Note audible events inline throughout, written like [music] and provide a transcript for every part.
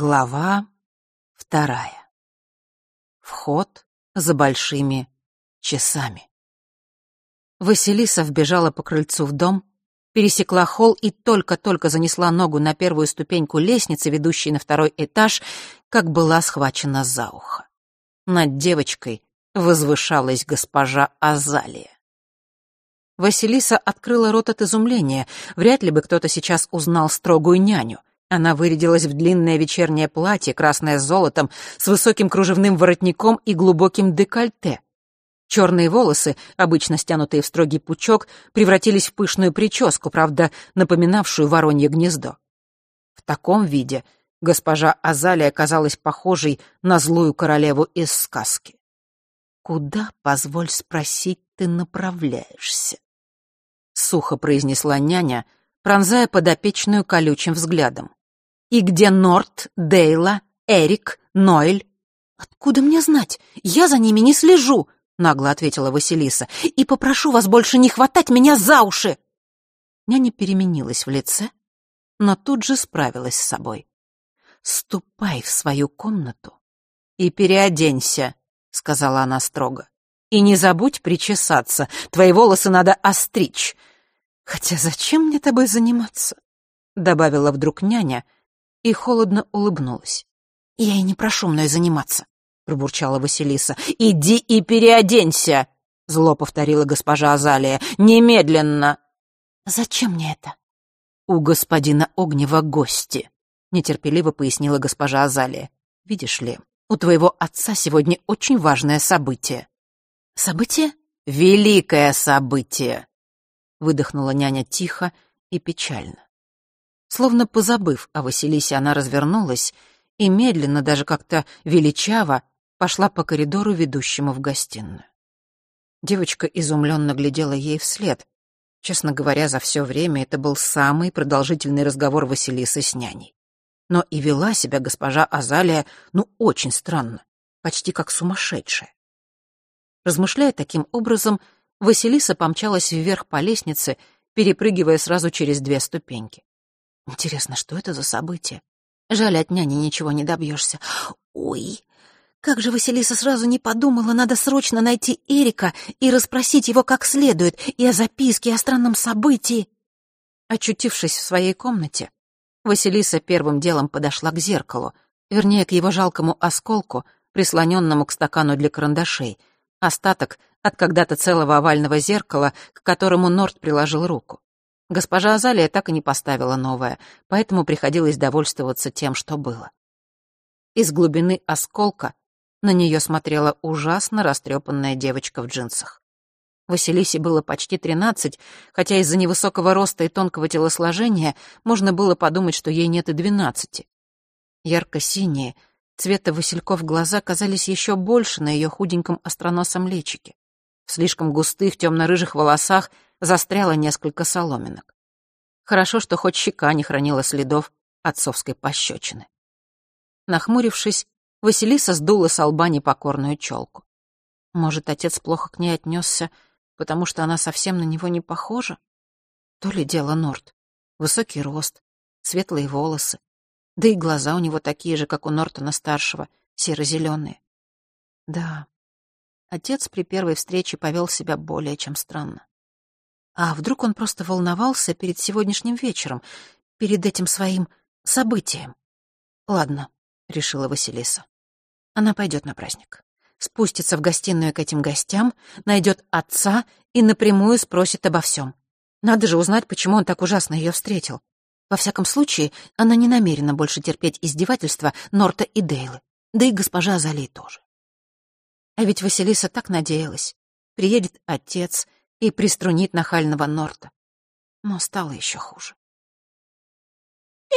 Глава вторая. Вход за большими часами. Василиса вбежала по крыльцу в дом, пересекла холл и только-только занесла ногу на первую ступеньку лестницы, ведущей на второй этаж, как была схвачена за ухо. Над девочкой возвышалась госпожа Азалия. Василиса открыла рот от изумления. Вряд ли бы кто-то сейчас узнал строгую няню — она вырядилась в длинное вечернее платье, красное с золотом, с высоким кружевным воротником и глубоким декольте. Черные волосы, обычно стянутые в строгий пучок, превратились в пышную прическу, правда, напоминавшую воронье гнездо. В таком виде госпожа Азалия казалась похожей на злую королеву из сказки. «Куда, позволь спросить, ты направляешься?» — сухо произнесла няня, пронзая подопечную колючим взглядом. «И где Норт, Дейла, Эрик, Нойль?» «Откуда мне знать? Я за ними не слежу», — нагло ответила Василиса. «И попрошу вас больше не хватать меня за уши!» Няня переменилась в лице, но тут же справилась с собой. «Ступай в свою комнату и переоденься», — сказала она строго. «И не забудь причесаться, твои волосы надо остричь. Хотя зачем мне тобой заниматься?» — добавила вдруг няня — и холодно улыбнулась. «Я и не прошу мной заниматься», — пробурчала Василиса. «Иди и переоденься!» — зло повторила госпожа Азалия. «Немедленно!» «Зачем мне это?» «У господина Огнева гости», — нетерпеливо пояснила госпожа Азалия. «Видишь ли, у твоего отца сегодня очень важное событие». «Событие?» «Великое событие!» — выдохнула няня тихо и печально. Словно позабыв о Василисе, она развернулась и медленно, даже как-то величаво, пошла по коридору, ведущему в гостиную. Девочка изумленно глядела ей вслед. Честно говоря, за все время это был самый продолжительный разговор Василисы с няней. Но и вела себя госпожа Азалия, ну, очень странно, почти как сумасшедшая. Размышляя таким образом, Василиса помчалась вверх по лестнице, перепрыгивая сразу через две ступеньки. Интересно, что это за событие? Жаль, от няни ничего не добьешься. Ой, как же Василиса сразу не подумала, надо срочно найти Эрика и расспросить его как следует, и о записке, и о странном событии. Очутившись в своей комнате, Василиса первым делом подошла к зеркалу, вернее, к его жалкому осколку, прислоненному к стакану для карандашей, остаток от когда-то целого овального зеркала, к которому Норт приложил руку. Госпожа Азалия так и не поставила новое, поэтому приходилось довольствоваться тем, что было. Из глубины осколка на нее смотрела ужасно растрепанная девочка в джинсах. Василисе было почти тринадцать, хотя из-за невысокого роста и тонкого телосложения можно было подумать, что ей нет и двенадцати. Ярко-синие, цвета васильков глаза казались еще больше на ее худеньком остроносом личике. В слишком густых темно-рыжих волосах застряло несколько соломинок. Хорошо, что хоть щека не хранила следов отцовской пощечины. Нахмурившись, Василиса сдула с лба непокорную челку. Может, отец плохо к ней отнесся, потому что она совсем на него не похожа? То ли дело Норт. Высокий рост, светлые волосы, да и глаза у него такие же, как у Нортона-старшего, серо-зеленые. Да, отец при первой встрече повел себя более чем странно. А вдруг он просто волновался перед сегодняшним вечером, перед этим своим событием? Ладно, решила Василиса. Она пойдет на праздник. Спустится в гостиную к этим гостям, найдет отца и напрямую спросит обо всем. Надо же узнать, почему он так ужасно ее встретил. Во всяком случае, она не намерена больше терпеть издевательства Норта и Дейлы, да и госпожа Азалей тоже. А ведь Василиса так надеялась. Приедет отец и приструнит нахального Норта. Но стало еще хуже.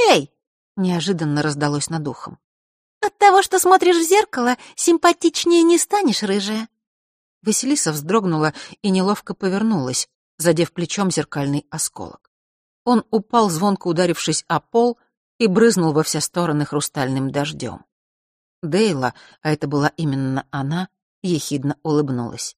«Эй!» — неожиданно раздалось над ухом. «От того, что смотришь в зеркало, симпатичнее не станешь, рыжая». Василиса вздрогнула и неловко повернулась, задев плечом зеркальный осколок. Он упал, звонко ударившись о пол, и брызнул во все стороны хрустальным дождем. Дейла, а это была именно она, ехидно улыбнулась.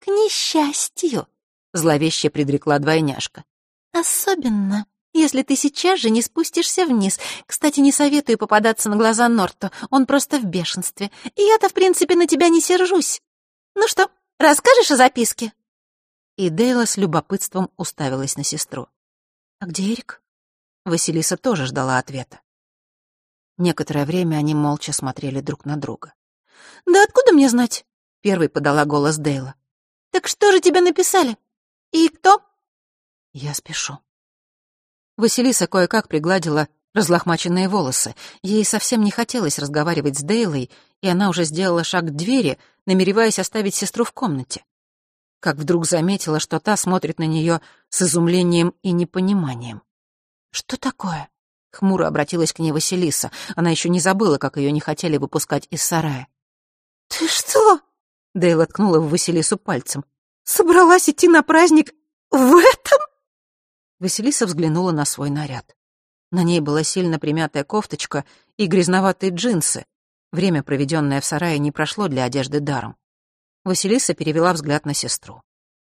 «К несчастью!» — зловеще предрекла двойняшка. «Особенно, если ты сейчас же не спустишься вниз. Кстати, не советую попадаться на глаза Норту, он просто в бешенстве. И я-то, в принципе, на тебя не сержусь. Ну что, расскажешь о записке?» И Дейла с любопытством уставилась на сестру. «А где Эрик?» Василиса тоже ждала ответа. Некоторое время они молча смотрели друг на друга. «Да откуда мне знать?» — первой подала голос Дейла. «Так что же тебе написали? И кто?» «Я спешу». Василиса кое-как пригладила разлохмаченные волосы. Ей совсем не хотелось разговаривать с Дейлой, и она уже сделала шаг к двери, намереваясь оставить сестру в комнате. Как вдруг заметила, что та смотрит на нее с изумлением и непониманием. «Что такое?» — хмуро обратилась к ней Василиса. Она еще не забыла, как ее не хотели выпускать из сарая. «Ты что?» — Дейла ткнула в Василису пальцем. «Собралась идти на праздник в этом?» Василиса взглянула на свой наряд. На ней была сильно примятая кофточка и грязноватые джинсы. Время, проведенное в сарае, не прошло для одежды даром. Василиса перевела взгляд на сестру.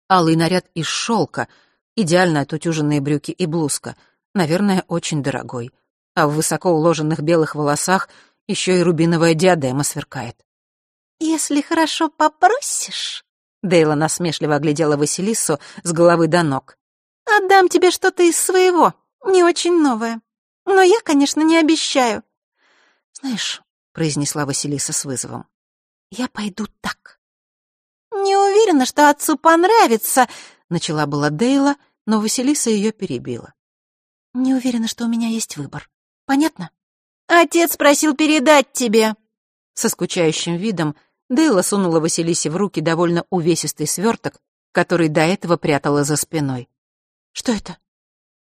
Алый наряд из шелка, идеально отутюженные брюки и блузка, наверное, очень дорогой. А в высоко уложенных белых волосах еще и рубиновая диадема сверкает. «Если хорошо попросишь...» Дейла насмешливо оглядела Василису с головы до ног. Отдам тебе что-то из своего, не очень новое. Но я, конечно, не обещаю. Знаешь, произнесла Василиса с вызовом. Я пойду так. Не уверена, что отцу понравится, начала была Дейла, но Василиса ее перебила. Не уверена, что у меня есть выбор. Понятно? Отец просил передать тебе. Со скучающим видом Дейла сунула Василисе в руки довольно увесистый сверток, который до этого прятала за спиной. Что это?»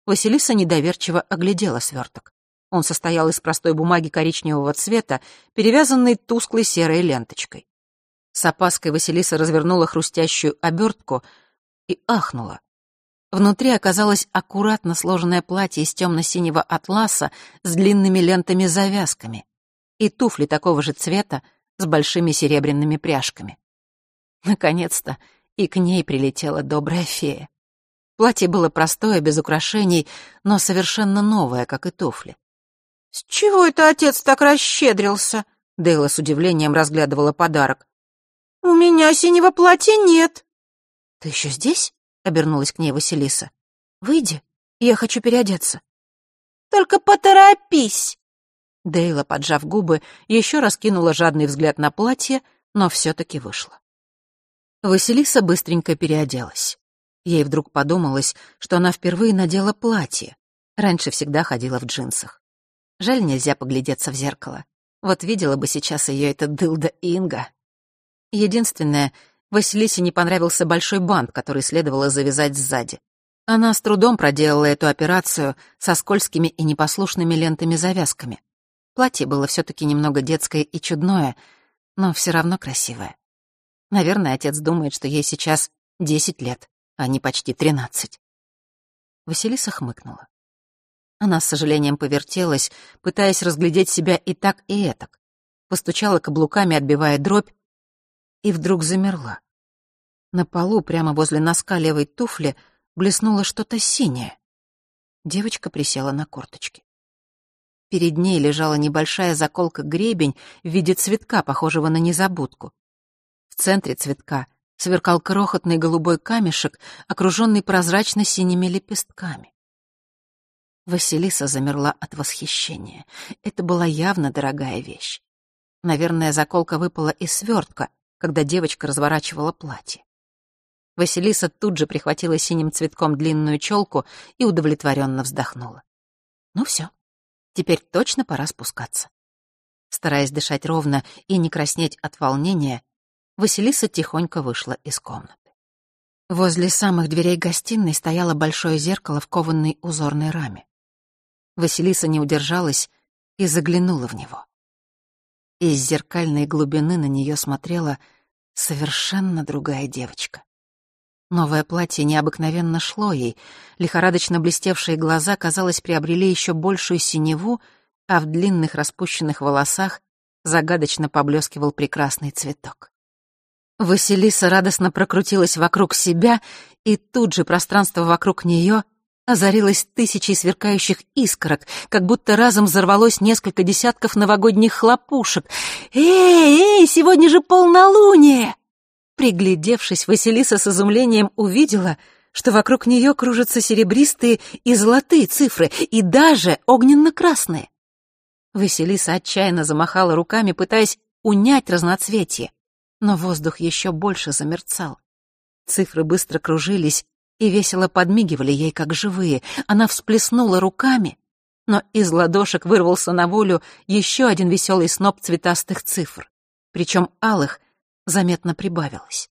Василиса недоверчиво оглядела сверток. Он состоял из простой бумаги коричневого цвета, перевязанной тусклой серой ленточкой. С опаской Василиса развернула хрустящую обертку и ахнула. Внутри оказалось аккуратно сложенное платье из темно-синего атласа с длинными лентами-завязками и туфли такого же цвета с большими серебряными пряжками. Наконец-то и к ней прилетела добрая фея. Платье было простое, без украшений, но совершенно новое, как и туфли. «С чего это отец так расщедрился?» Дейла с удивлением разглядывала подарок. «У меня синего платья нет». «Ты еще здесь?» — обернулась к ней Василиса. «Выйди, я хочу переодеться». «Только поторопись!» Дейла, поджав губы, еще раз кинула жадный взгляд на платье, но все-таки вышла. Василиса быстренько переоделась. Ей вдруг подумалось, что она впервые надела платье. Раньше всегда ходила в джинсах. Жаль, нельзя поглядеться в зеркало. Вот видела бы сейчас ее эта дылда Инга. Единственное, Василисе не понравился большой бант, который следовало завязать сзади. Она с трудом проделала эту операцию со скользкими и непослушными лентами-завязками. Платье было все-таки немного детское и чудное, но все равно красивое. Наверное, отец думает, что ей сейчас десять лет а не почти тринадцать. Василиса хмыкнула. Она с сожалением повертелась, пытаясь разглядеть себя и так, и этак. Постучала каблуками, отбивая дробь, и вдруг замерла. На полу, прямо возле носка левой туфли, блеснуло что-то синее. Девочка присела на корточки. Перед ней лежала небольшая заколка-гребень в виде цветка, похожего на незабудку. В центре цветка сверкал крохотный голубой камешек, окруженный прозрачно-синими лепестками. Василиса замерла от восхищения. Это была явно дорогая вещь. Наверное, заколка выпала из свертка, когда девочка разворачивала платье. Василиса тут же прихватила синим цветком длинную челку и удовлетворенно вздохнула. Ну все, теперь точно пора спускаться. Стараясь дышать ровно и не краснеть от волнения, Василиса тихонько вышла из комнаты. Возле самых дверей гостиной стояло большое зеркало в кованной узорной раме. Василиса не удержалась и заглянула в него. Из зеркальной глубины на нее смотрела совершенно другая девочка. Новое платье необыкновенно шло ей, лихорадочно блестевшие глаза, казалось, приобрели еще большую синеву, а в длинных распущенных волосах загадочно поблескивал прекрасный цветок. Василиса радостно прокрутилась вокруг себя, и тут же пространство вокруг нее озарилась тысячей сверкающих искорок, как будто разом взорвалось несколько десятков новогодних хлопушек. «Эй, эй, сегодня же полнолуние!» Приглядевшись, Василиса с изумлением увидела, что вокруг нее кружатся серебристые и золотые цифры, и даже огненно-красные. Василиса отчаянно замахала руками, пытаясь унять разноцветие, но воздух еще больше замерцал. Цифры быстро кружились и весело подмигивали ей, как живые. Она всплеснула руками, но из ладошек вырвался на волю еще один веселый сноп цветастых цифр, причем алых заметно прибавилось.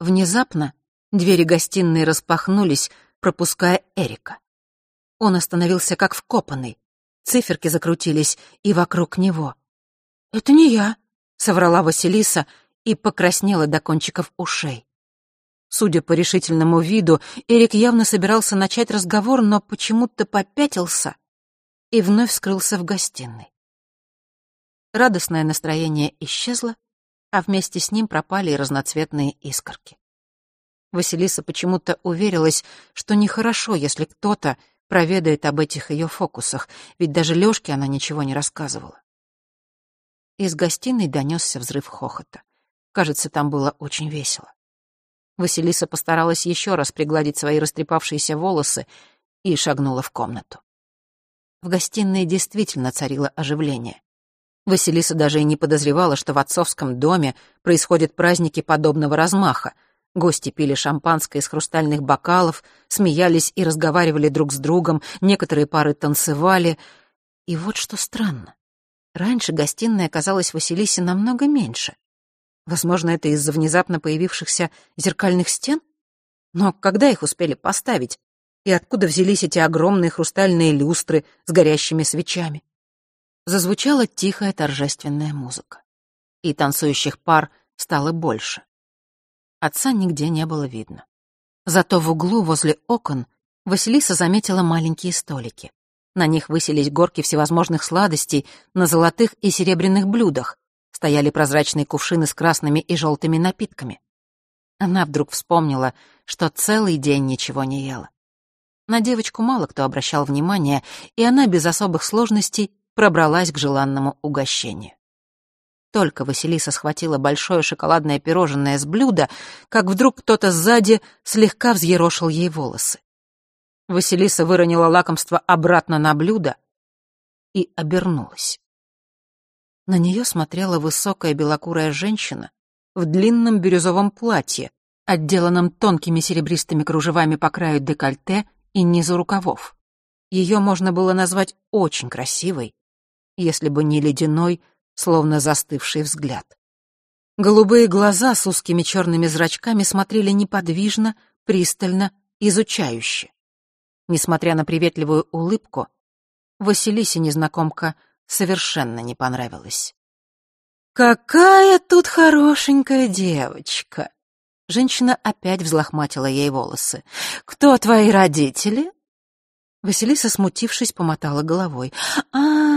Внезапно двери гостиной распахнулись, пропуская Эрика. Он остановился как вкопанный. Циферки закрутились и вокруг него. «Это не я», — соврала Василиса и покраснела до кончиков ушей. Судя по решительному виду, Эрик явно собирался начать разговор, но почему-то попятился и вновь скрылся в гостиной. Радостное настроение исчезло, а вместе с ним пропали и разноцветные искорки. Василиса почему-то уверилась, что нехорошо, если кто-то проведает об этих ее фокусах, ведь даже Лёшке она ничего не рассказывала. Из гостиной донесся взрыв хохота. Кажется, там было очень весело. Василиса постаралась еще раз пригладить свои растрепавшиеся волосы и шагнула в комнату. В гостиной действительно царило оживление. Василиса даже и не подозревала, что в отцовском доме происходят праздники подобного размаха. Гости пили шампанское из хрустальных бокалов, смеялись и разговаривали друг с другом, некоторые пары танцевали. И вот что странно. Раньше гостиная казалась Василисе намного меньше. Возможно, это из-за внезапно появившихся зеркальных стен? Но когда их успели поставить? И откуда взялись эти огромные хрустальные люстры с горящими свечами? Зазвучала тихая торжественная музыка. И танцующих пар стало больше. Отца нигде не было видно. Зато в углу возле окон Василиса заметила маленькие столики. На них высились горки всевозможных сладостей на золотых и серебряных блюдах, стояли прозрачные кувшины с красными и желтыми напитками. Она вдруг вспомнила, что целый день ничего не ела. На девочку мало кто обращал внимание, и она без особых сложностей пробралась к желанному угощению. Только Василиса схватила большое шоколадное пирожное с блюда, как вдруг кто-то сзади слегка взъерошил ей волосы. Василиса выронила лакомство обратно на блюдо и обернулась. На нее смотрела высокая белокурая женщина в длинном бирюзовом платье, отделанном тонкими серебристыми кружевами по краю декольте и низу рукавов. Ее можно было назвать очень красивой, если бы не ледяной, словно застывший взгляд. Голубые глаза с узкими черными зрачками смотрели неподвижно, пристально, изучающе. Несмотря на приветливую улыбку, Василисе незнакомка совершенно не понравилась. «Какая тут хорошенькая девочка!» Женщина опять взлохматила ей волосы. «Кто твои родители?» Василиса, смутившись, помотала головой. «А,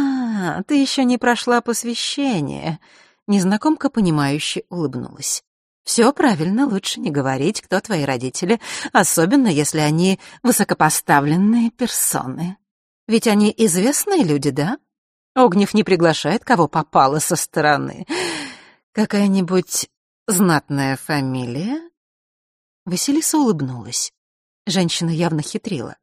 ты еще не прошла посвящение». Незнакомка, понимающе улыбнулась. «Все правильно, лучше не говорить, кто твои родители, особенно если они высокопоставленные персоны. Ведь они известные люди, да? Огнев не приглашает, кого попало со стороны. Какая-нибудь знатная фамилия?» Василиса улыбнулась. Женщина явно хитрила.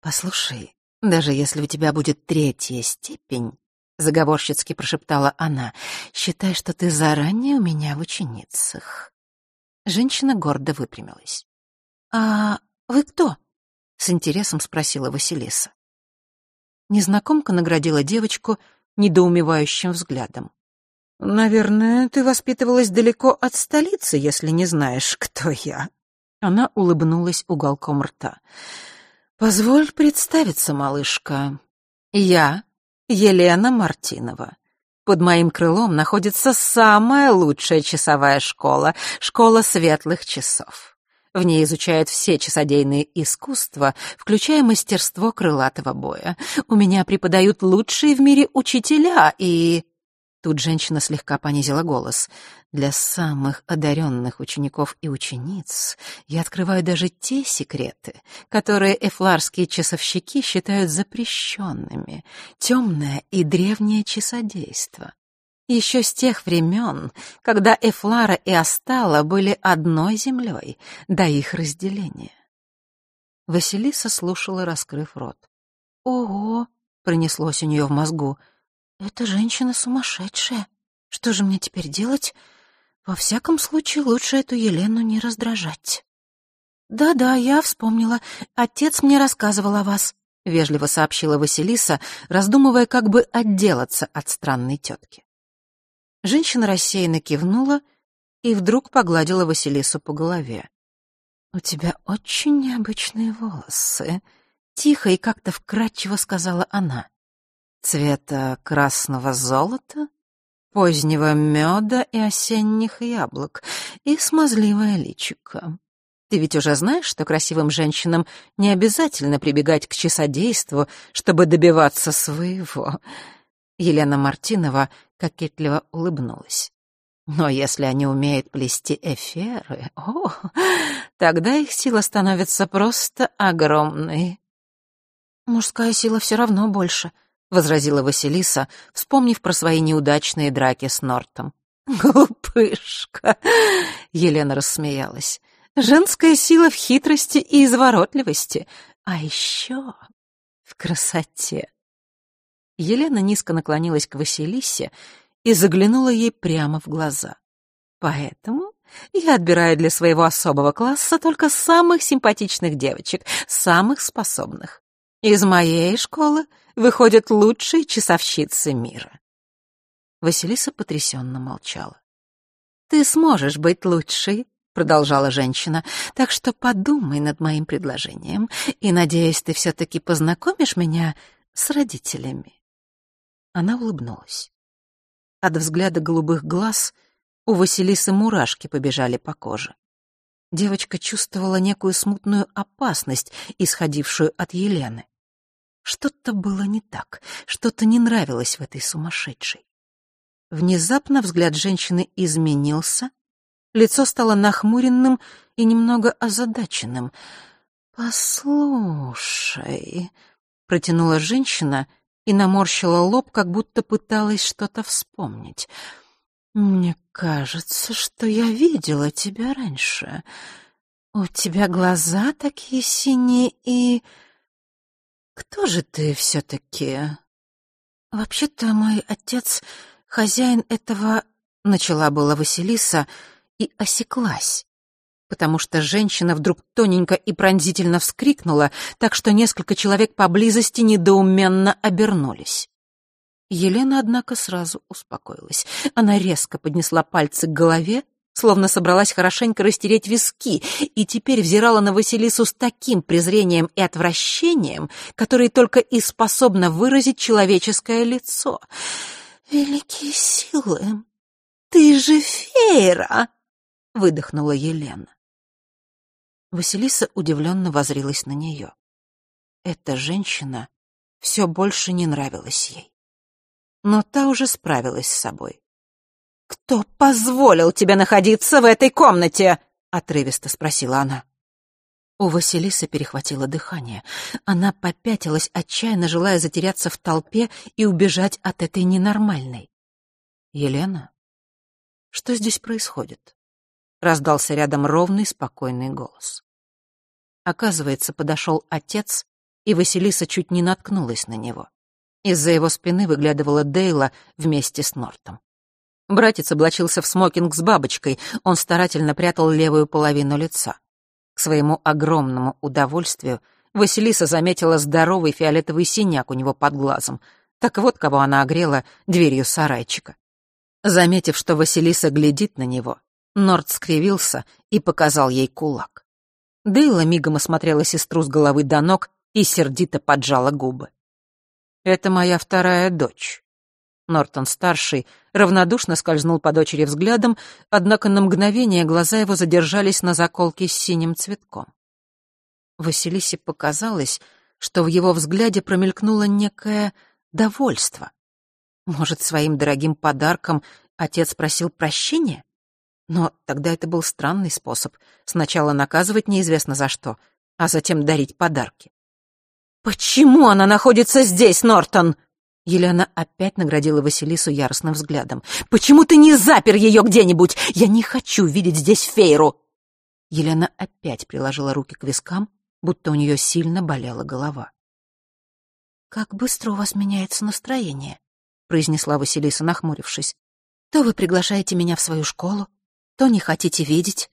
«Послушай, даже если у тебя будет третья степень, — заговорщицки прошептала она, — считай, что ты заранее у меня в ученицах». Женщина гордо выпрямилась. «А вы кто?» — с интересом спросила Василиса. Незнакомка наградила девочку недоумевающим взглядом. «Наверное, ты воспитывалась далеко от столицы, если не знаешь, кто я». Она улыбнулась уголком рта. «Позволь представиться, малышка. Я Елена Мартинова. Под моим крылом находится самая лучшая часовая школа, школа светлых часов. В ней изучают все часодейные искусства, включая мастерство крылатого боя. У меня преподают лучшие в мире учителя и... Тут женщина слегка понизила голос. «Для самых одаренных учеников и учениц я открываю даже те секреты, которые эфларские часовщики считают запрещенными. Темное и древнее часодейство. Еще с тех времен, когда Эфлара и Астала были одной землей, до их разделения». Василиса слушала, раскрыв рот. «Ого!» — пронеслось у нее в мозгу — эта женщина сумасшедшая. Что же мне теперь делать? Во всяком случае, лучше эту Елену не раздражать. Да-да, я вспомнила. Отец мне рассказывал о вас, вежливо сообщила Василиса, раздумывая, как бы отделаться от странной тетки. Женщина рассеянно кивнула и вдруг погладила Василису по голове. «У тебя очень необычные волосы», — тихо и как-то вкрадчиво сказала она цвета красного золота, позднего меда и осенних яблок, и смазливое личико. Ты ведь уже знаешь, что красивым женщинам не обязательно прибегать к часодейству, чтобы добиваться своего. Елена Мартинова кокетливо улыбнулась. Но если они умеют плести эфиры, о, тогда их сила становится просто огромной. Мужская сила все равно больше —— возразила Василиса, вспомнив про свои неудачные драки с Нортом. «Глупышка!» — Елена рассмеялась. «Женская сила в хитрости и изворотливости, а еще в красоте». Елена низко наклонилась к Василисе и заглянула ей прямо в глаза. «Поэтому я отбираю для своего особого класса только самых симпатичных девочек, самых способных. Из моей школы выходят лучшие часовщицы мира. Василиса потрясенно молчала. «Ты сможешь быть лучшей», — продолжала женщина, «так что подумай над моим предложением, и, надеюсь, ты все-таки познакомишь меня с родителями». Она улыбнулась. От взгляда голубых глаз у Василисы мурашки побежали по коже. Девочка чувствовала некую смутную опасность, исходившую от Елены. Что-то было не так, что-то не нравилось в этой сумасшедшей. Внезапно взгляд женщины изменился, лицо стало нахмуренным и немного озадаченным. «Послушай», — протянула женщина и наморщила лоб, как будто пыталась что-то вспомнить. «Мне кажется, что я видела тебя раньше. У тебя глаза такие синие и...» Кто же ты все-таки? Вообще-то мой отец хозяин этого... Начала была Василиса и осеклась, потому что женщина вдруг тоненько и пронзительно вскрикнула, так что несколько человек поблизости недоуменно обернулись. Елена, однако, сразу успокоилась. Она резко поднесла пальцы к голове, словно собралась хорошенько растереть виски, и теперь взирала на Василису с таким презрением и отвращением, которые только и способно выразить человеческое лицо. «Великие силы! Ты же феера!» — выдохнула Елена. Василиса удивленно возрилась на нее. Эта женщина все больше не нравилась ей. Но та уже справилась с собой. «Кто позволил тебе находиться в этой комнате?» — отрывисто спросила она. У Василисы перехватило дыхание. Она попятилась, отчаянно желая затеряться в толпе и убежать от этой ненормальной. «Елена, что здесь происходит?» — раздался рядом ровный, спокойный голос. Оказывается, подошел отец, и Василиса чуть не наткнулась на него. Из-за его спины выглядывала Дейла вместе с Нортом. Братец облачился в смокинг с бабочкой, он старательно прятал левую половину лица. К своему огромному удовольствию Василиса заметила здоровый фиолетовый синяк у него под глазом. Так вот, кого она огрела дверью сарайчика. Заметив, что Василиса глядит на него, Норд скривился и показал ей кулак. Дейла мигом осмотрела сестру с головы до ног и сердито поджала губы. «Это моя вторая дочь», Нортон-старший равнодушно скользнул по дочери взглядом, однако на мгновение глаза его задержались на заколке с синим цветком. Василисе показалось, что в его взгляде промелькнуло некое довольство. Может, своим дорогим подарком отец просил прощения? Но тогда это был странный способ. Сначала наказывать неизвестно за что, а затем дарить подарки. «Почему она находится здесь, Нортон?» Елена опять наградила Василису яростным взглядом. «Почему ты не запер ее где-нибудь? Я не хочу видеть здесь Фейру!» Елена опять приложила руки к вискам, будто у нее сильно болела голова. «Как быстро у вас меняется настроение», — произнесла Василиса, нахмурившись. «То вы приглашаете меня в свою школу, то не хотите видеть».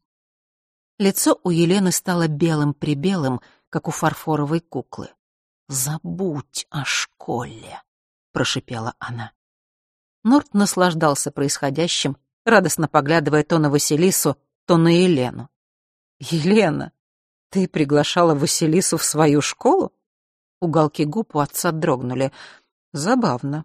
Лицо у Елены стало белым-прибелым, как у фарфоровой куклы. «Забудь о школе», — прошипела она. Норт наслаждался происходящим, радостно поглядывая то на Василису, то на Елену. «Елена, ты приглашала Василису в свою школу?» Уголки губ у отца дрогнули. «Забавно».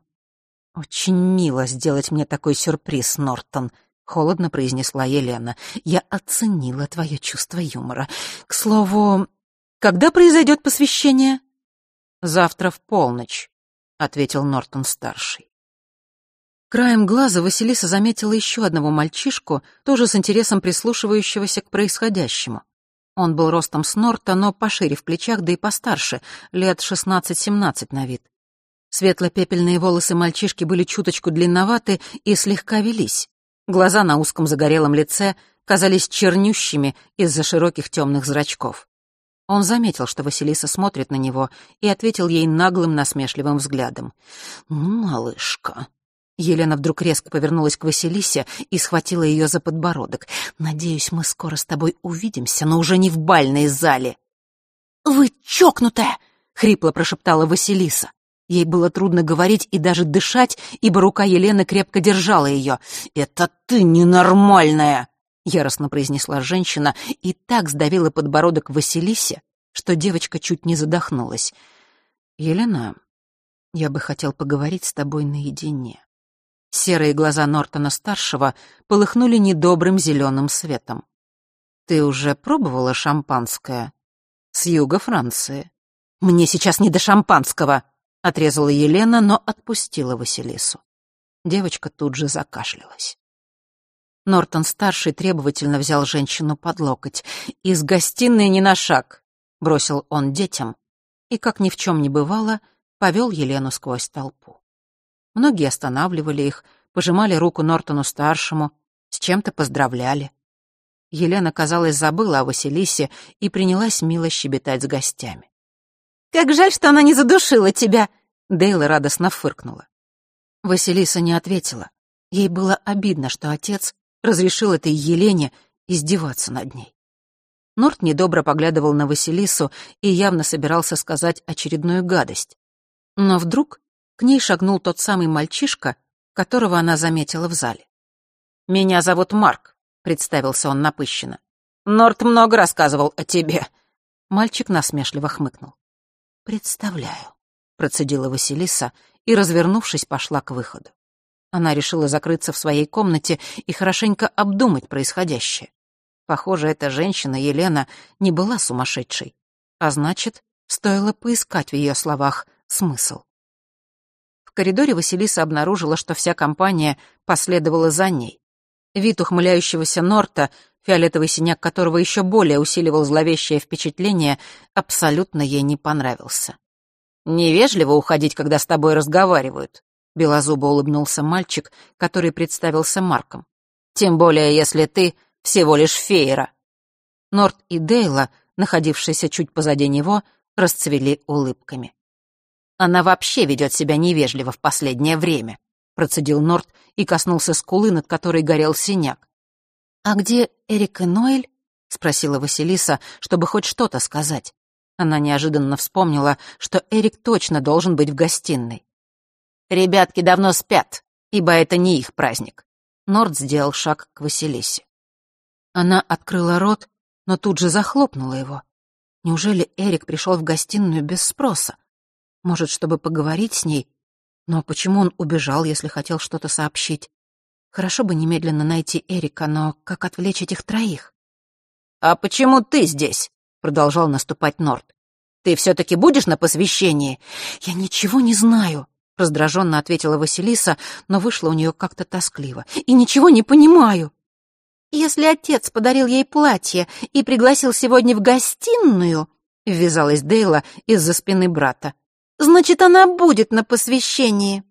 «Очень мило сделать мне такой сюрприз, Нортон», — холодно произнесла Елена. «Я оценила твое чувство юмора. К слову, когда произойдет посвящение?» «Завтра в полночь», — ответил Нортон-старший. Краем глаза Василиса заметила еще одного мальчишку, тоже с интересом прислушивающегося к происходящему. Он был ростом с Норта, но пошире в плечах, да и постарше, лет шестнадцать-семнадцать на вид. Светло-пепельные волосы мальчишки были чуточку длинноваты и слегка велись. Глаза на узком загорелом лице казались чернющими из-за широких темных зрачков. Он заметил, что Василиса смотрит на него, и ответил ей наглым насмешливым взглядом. «Ну, малышка». Елена вдруг резко повернулась к Василисе и схватила ее за подбородок. «Надеюсь, мы скоро с тобой увидимся, но уже не в бальной зале». «Вы чокнутая!» — хрипло прошептала Василиса. Ей было трудно говорить и даже дышать, ибо рука Елены крепко держала ее. «Это ты ненормальная!» — яростно произнесла женщина и так сдавила подбородок Василисе, что девочка чуть не задохнулась. «Елена, я бы хотел поговорить с тобой наедине». Серые глаза Нортона-старшего полыхнули недобрым зеленым светом. «Ты уже пробовала шампанское?» «С юга Франции». «Мне сейчас не до шампанского!» — отрезала Елена, но отпустила Василису. Девочка тут же закашлялась. Нортон-старший требовательно взял женщину под локоть. «Из гостиной не на шаг!» — бросил он детям и, как ни в чем не бывало, повел Елену сквозь толпу. Многие останавливали их, пожимали руку Нортону-старшему, с чем-то поздравляли. Елена, казалось, забыла о Василисе и принялась мило щебетать с гостями. «Как жаль, что она не задушила тебя!» Дейла радостно фыркнула. Василиса не ответила. Ей было обидно, что отец разрешил этой Елене издеваться над ней. Норт недобро поглядывал на Василису и явно собирался сказать очередную гадость. Но вдруг к ней шагнул тот самый мальчишка, которого она заметила в зале. «Меня зовут Марк», — представился он напыщенно. «Норт много рассказывал о тебе». Мальчик насмешливо хмыкнул. «Представляю», — процедила Василиса и, развернувшись, пошла к выходу. Она решила закрыться в своей комнате и хорошенько обдумать происходящее. Похоже, эта женщина, Елена, не была сумасшедшей. А значит, стоило поискать в ее словах смысл. В коридоре Василиса обнаружила, что вся компания последовала за ней. Вид ухмыляющегося Норта, фиолетовый синяк которого еще более усиливал зловещее впечатление, абсолютно ей не понравился. «Невежливо уходить, когда с тобой разговаривают», Белозубо улыбнулся мальчик, который представился Марком. «Тем более, если ты всего лишь феера». Норт и Дейла, находившиеся чуть позади него, расцвели улыбками. «Она вообще ведет себя невежливо в последнее время», — процедил Норт и коснулся скулы, над которой горел синяк. «А где Эрик и Ноэль?» — спросила Василиса, чтобы хоть что-то сказать. Она неожиданно вспомнила, что Эрик точно должен быть в гостиной. Ребятки давно спят, ибо это не их праздник. Норд сделал шаг к Василисе. Она открыла рот, но тут же захлопнула его. Неужели Эрик пришел в гостиную без спроса? Может, чтобы поговорить с ней? Но почему он убежал, если хотел что-то сообщить? Хорошо бы немедленно найти Эрика, но как отвлечь этих троих? «А почему ты здесь?» — продолжал наступать Норд. «Ты все-таки будешь на посвящении?» «Я ничего не знаю», раздраженно ответила Василиса, но вышло у нее как-то тоскливо. «И ничего не понимаю». «Если отец подарил ей платье и пригласил сегодня в гостиную», — ввязалась Дейла из-за спины брата, «значит, она будет на посвящении».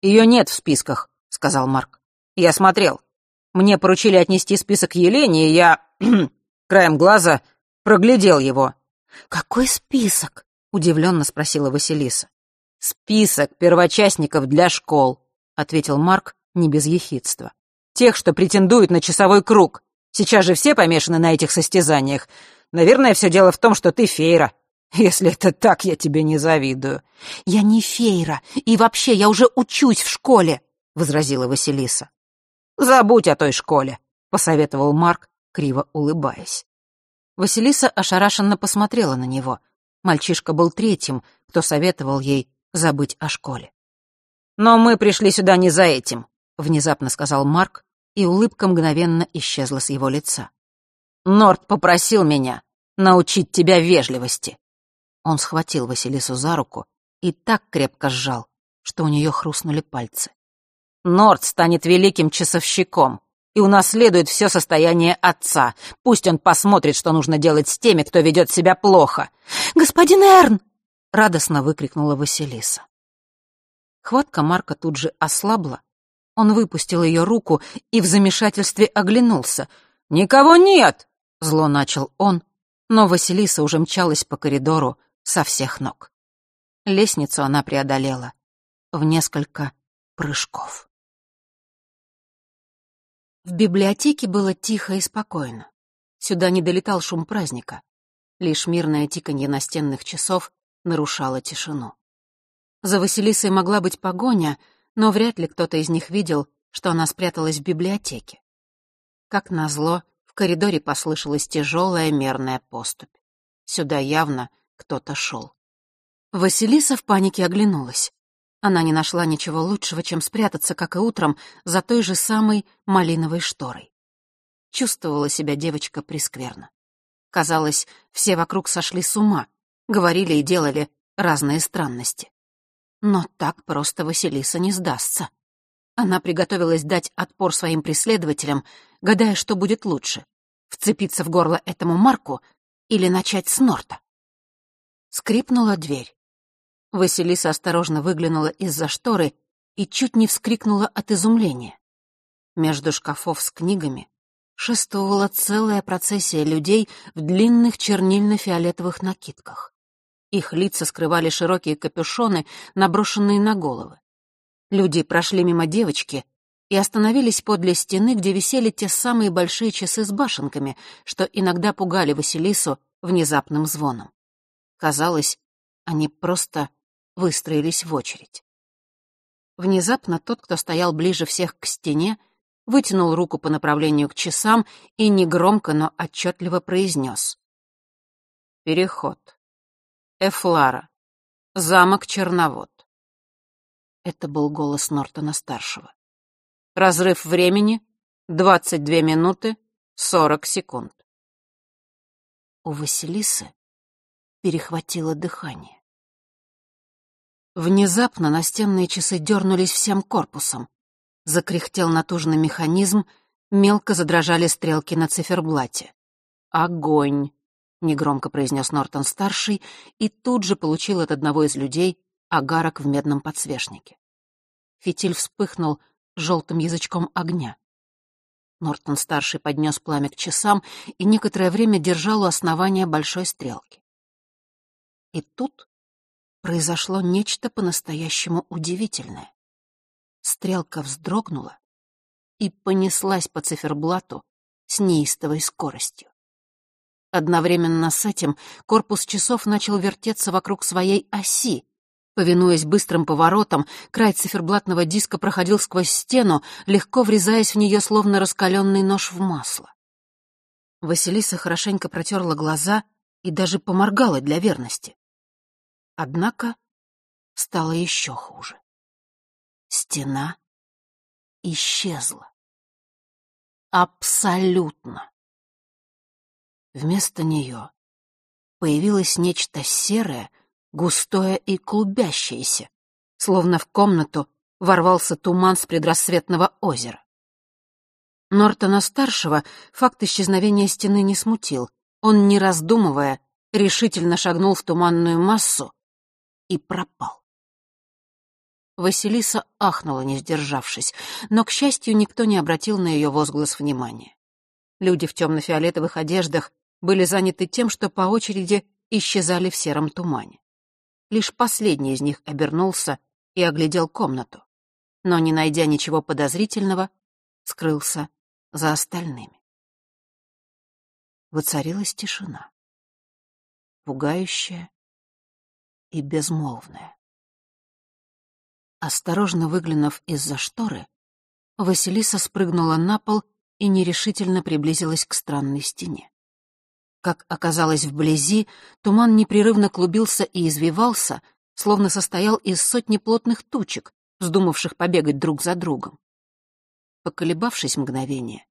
«Ее нет в списках», — сказал Марк. «Я смотрел. Мне поручили отнести список Елене, и я, [clears throat] краем глаза, проглядел его». «Какой список?» — удивленно спросила Василиса. «Список первочастников для школ», — ответил Марк не без ехидства. «Тех, что претендуют на часовой круг. Сейчас же все помешаны на этих состязаниях. Наверное, все дело в том, что ты фейра. Если это так, я тебе не завидую». «Я не фейра, и вообще я уже учусь в школе», — возразила Василиса. «Забудь о той школе», — посоветовал Марк, криво улыбаясь. Василиса ошарашенно посмотрела на него. Мальчишка был третьим, кто советовал ей забыть о школе. «Но мы пришли сюда не за этим», — внезапно сказал Марк, и улыбка мгновенно исчезла с его лица. «Норд попросил меня научить тебя вежливости». Он схватил Василису за руку и так крепко сжал, что у нее хрустнули пальцы. «Норд станет великим часовщиком и унаследует все состояние отца. Пусть он посмотрит, что нужно делать с теми, кто ведет себя плохо». «Господин Эрн!» Радостно выкрикнула Василиса. Хватка Марка тут же ослабла. Он выпустил ее руку и в замешательстве оглянулся. «Никого нет!» — зло начал он, но Василиса уже мчалась по коридору со всех ног. Лестницу она преодолела в несколько прыжков. В библиотеке было тихо и спокойно. Сюда не долетал шум праздника. Лишь мирное тиканье настенных часов нарушала тишину. За Василисой могла быть погоня, но вряд ли кто-то из них видел, что она спряталась в библиотеке. Как назло, в коридоре послышалась тяжелая мерная поступь. Сюда явно кто-то шел. Василиса в панике оглянулась. Она не нашла ничего лучшего, чем спрятаться, как и утром, за той же самой малиновой шторой. Чувствовала себя девочка прескверно. Казалось, все вокруг сошли с ума, говорили и делали разные странности. Но так просто Василиса не сдастся. Она приготовилась дать отпор своим преследователям, гадая, что будет лучше — вцепиться в горло этому Марку или начать с Норта. Скрипнула дверь. Василиса осторожно выглянула из-за шторы и чуть не вскрикнула от изумления. Между шкафов с книгами шествовала целая процессия людей в длинных чернильно-фиолетовых накидках. Их лица скрывали широкие капюшоны, наброшенные на головы. Люди прошли мимо девочки и остановились подле стены, где висели те самые большие часы с башенками, что иногда пугали Василису внезапным звоном. Казалось, они просто выстроились в очередь. Внезапно тот, кто стоял ближе всех к стене, вытянул руку по направлению к часам и негромко, но отчетливо произнес. «Переход». Эфлара. Замок Черновод. Это был голос Нортона-старшего. Разрыв времени — 22 минуты 40 секунд. У Василисы перехватило дыхание. Внезапно настенные часы дернулись всем корпусом. Закряхтел натужный механизм, мелко задрожали стрелки на циферблате. Огонь! Негромко произнес Нортон-старший и тут же получил от одного из людей агарок в медном подсвечнике. Фитиль вспыхнул желтым язычком огня. Нортон-старший поднес пламя к часам и некоторое время держал у основания большой стрелки. И тут произошло нечто по-настоящему удивительное. Стрелка вздрогнула и понеслась по циферблату с неистовой скоростью. Одновременно с этим корпус часов начал вертеться вокруг своей оси. Повинуясь быстрым поворотам, край циферблатного диска проходил сквозь стену, легко врезаясь в нее, словно раскаленный нож в масло. Василиса хорошенько протерла глаза и даже поморгала для верности. Однако стало еще хуже. Стена исчезла. Абсолютно. Вместо нее появилось нечто серое, густое и клубящееся, словно в комнату ворвался туман с предрассветного озера. Нортона-старшего факт исчезновения стены не смутил. Он, не раздумывая, решительно шагнул в туманную массу и пропал. Василиса ахнула, не сдержавшись, но, к счастью, никто не обратил на ее возглас внимания. Люди в темно-фиолетовых одеждах были заняты тем, что по очереди исчезали в сером тумане. Лишь последний из них обернулся и оглядел комнату, но, не найдя ничего подозрительного, скрылся за остальными. Воцарилась тишина, пугающая и безмолвная. Осторожно выглянув из-за шторы, Василиса спрыгнула на пол и нерешительно приблизилась к странной стене. Как оказалось вблизи, туман непрерывно клубился и извивался, словно состоял из сотни плотных тучек, вздумавших побегать друг за другом. Поколебавшись мгновение,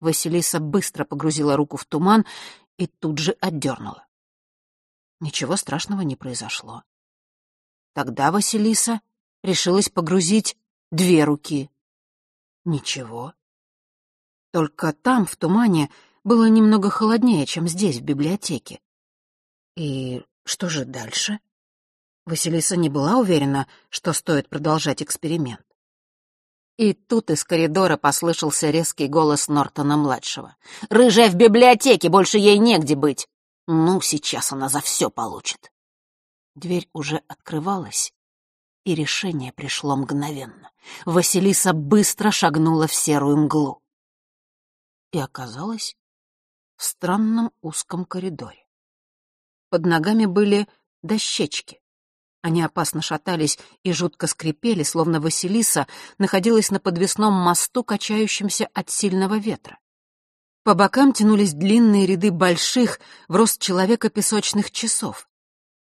Василиса быстро погрузила руку в туман и тут же отдернула. Ничего страшного не произошло. Тогда Василиса решилась погрузить две руки. Ничего. Только там, в тумане, было немного холоднее, чем здесь, в библиотеке. И что же дальше? Василиса не была уверена, что стоит продолжать эксперимент. И тут из коридора послышался резкий голос Нортона-младшего. «Рыжая в библиотеке, больше ей негде быть! Ну, сейчас она за все получит!» Дверь уже открывалась, и решение пришло мгновенно. Василиса быстро шагнула в серую мглу. И оказалась в странном узком коридоре. Под ногами были дощечки. Они опасно шатались и жутко скрипели, словно Василиса находилась на подвесном мосту, качающемся от сильного ветра. По бокам тянулись длинные ряды больших, в рост человека песочных часов.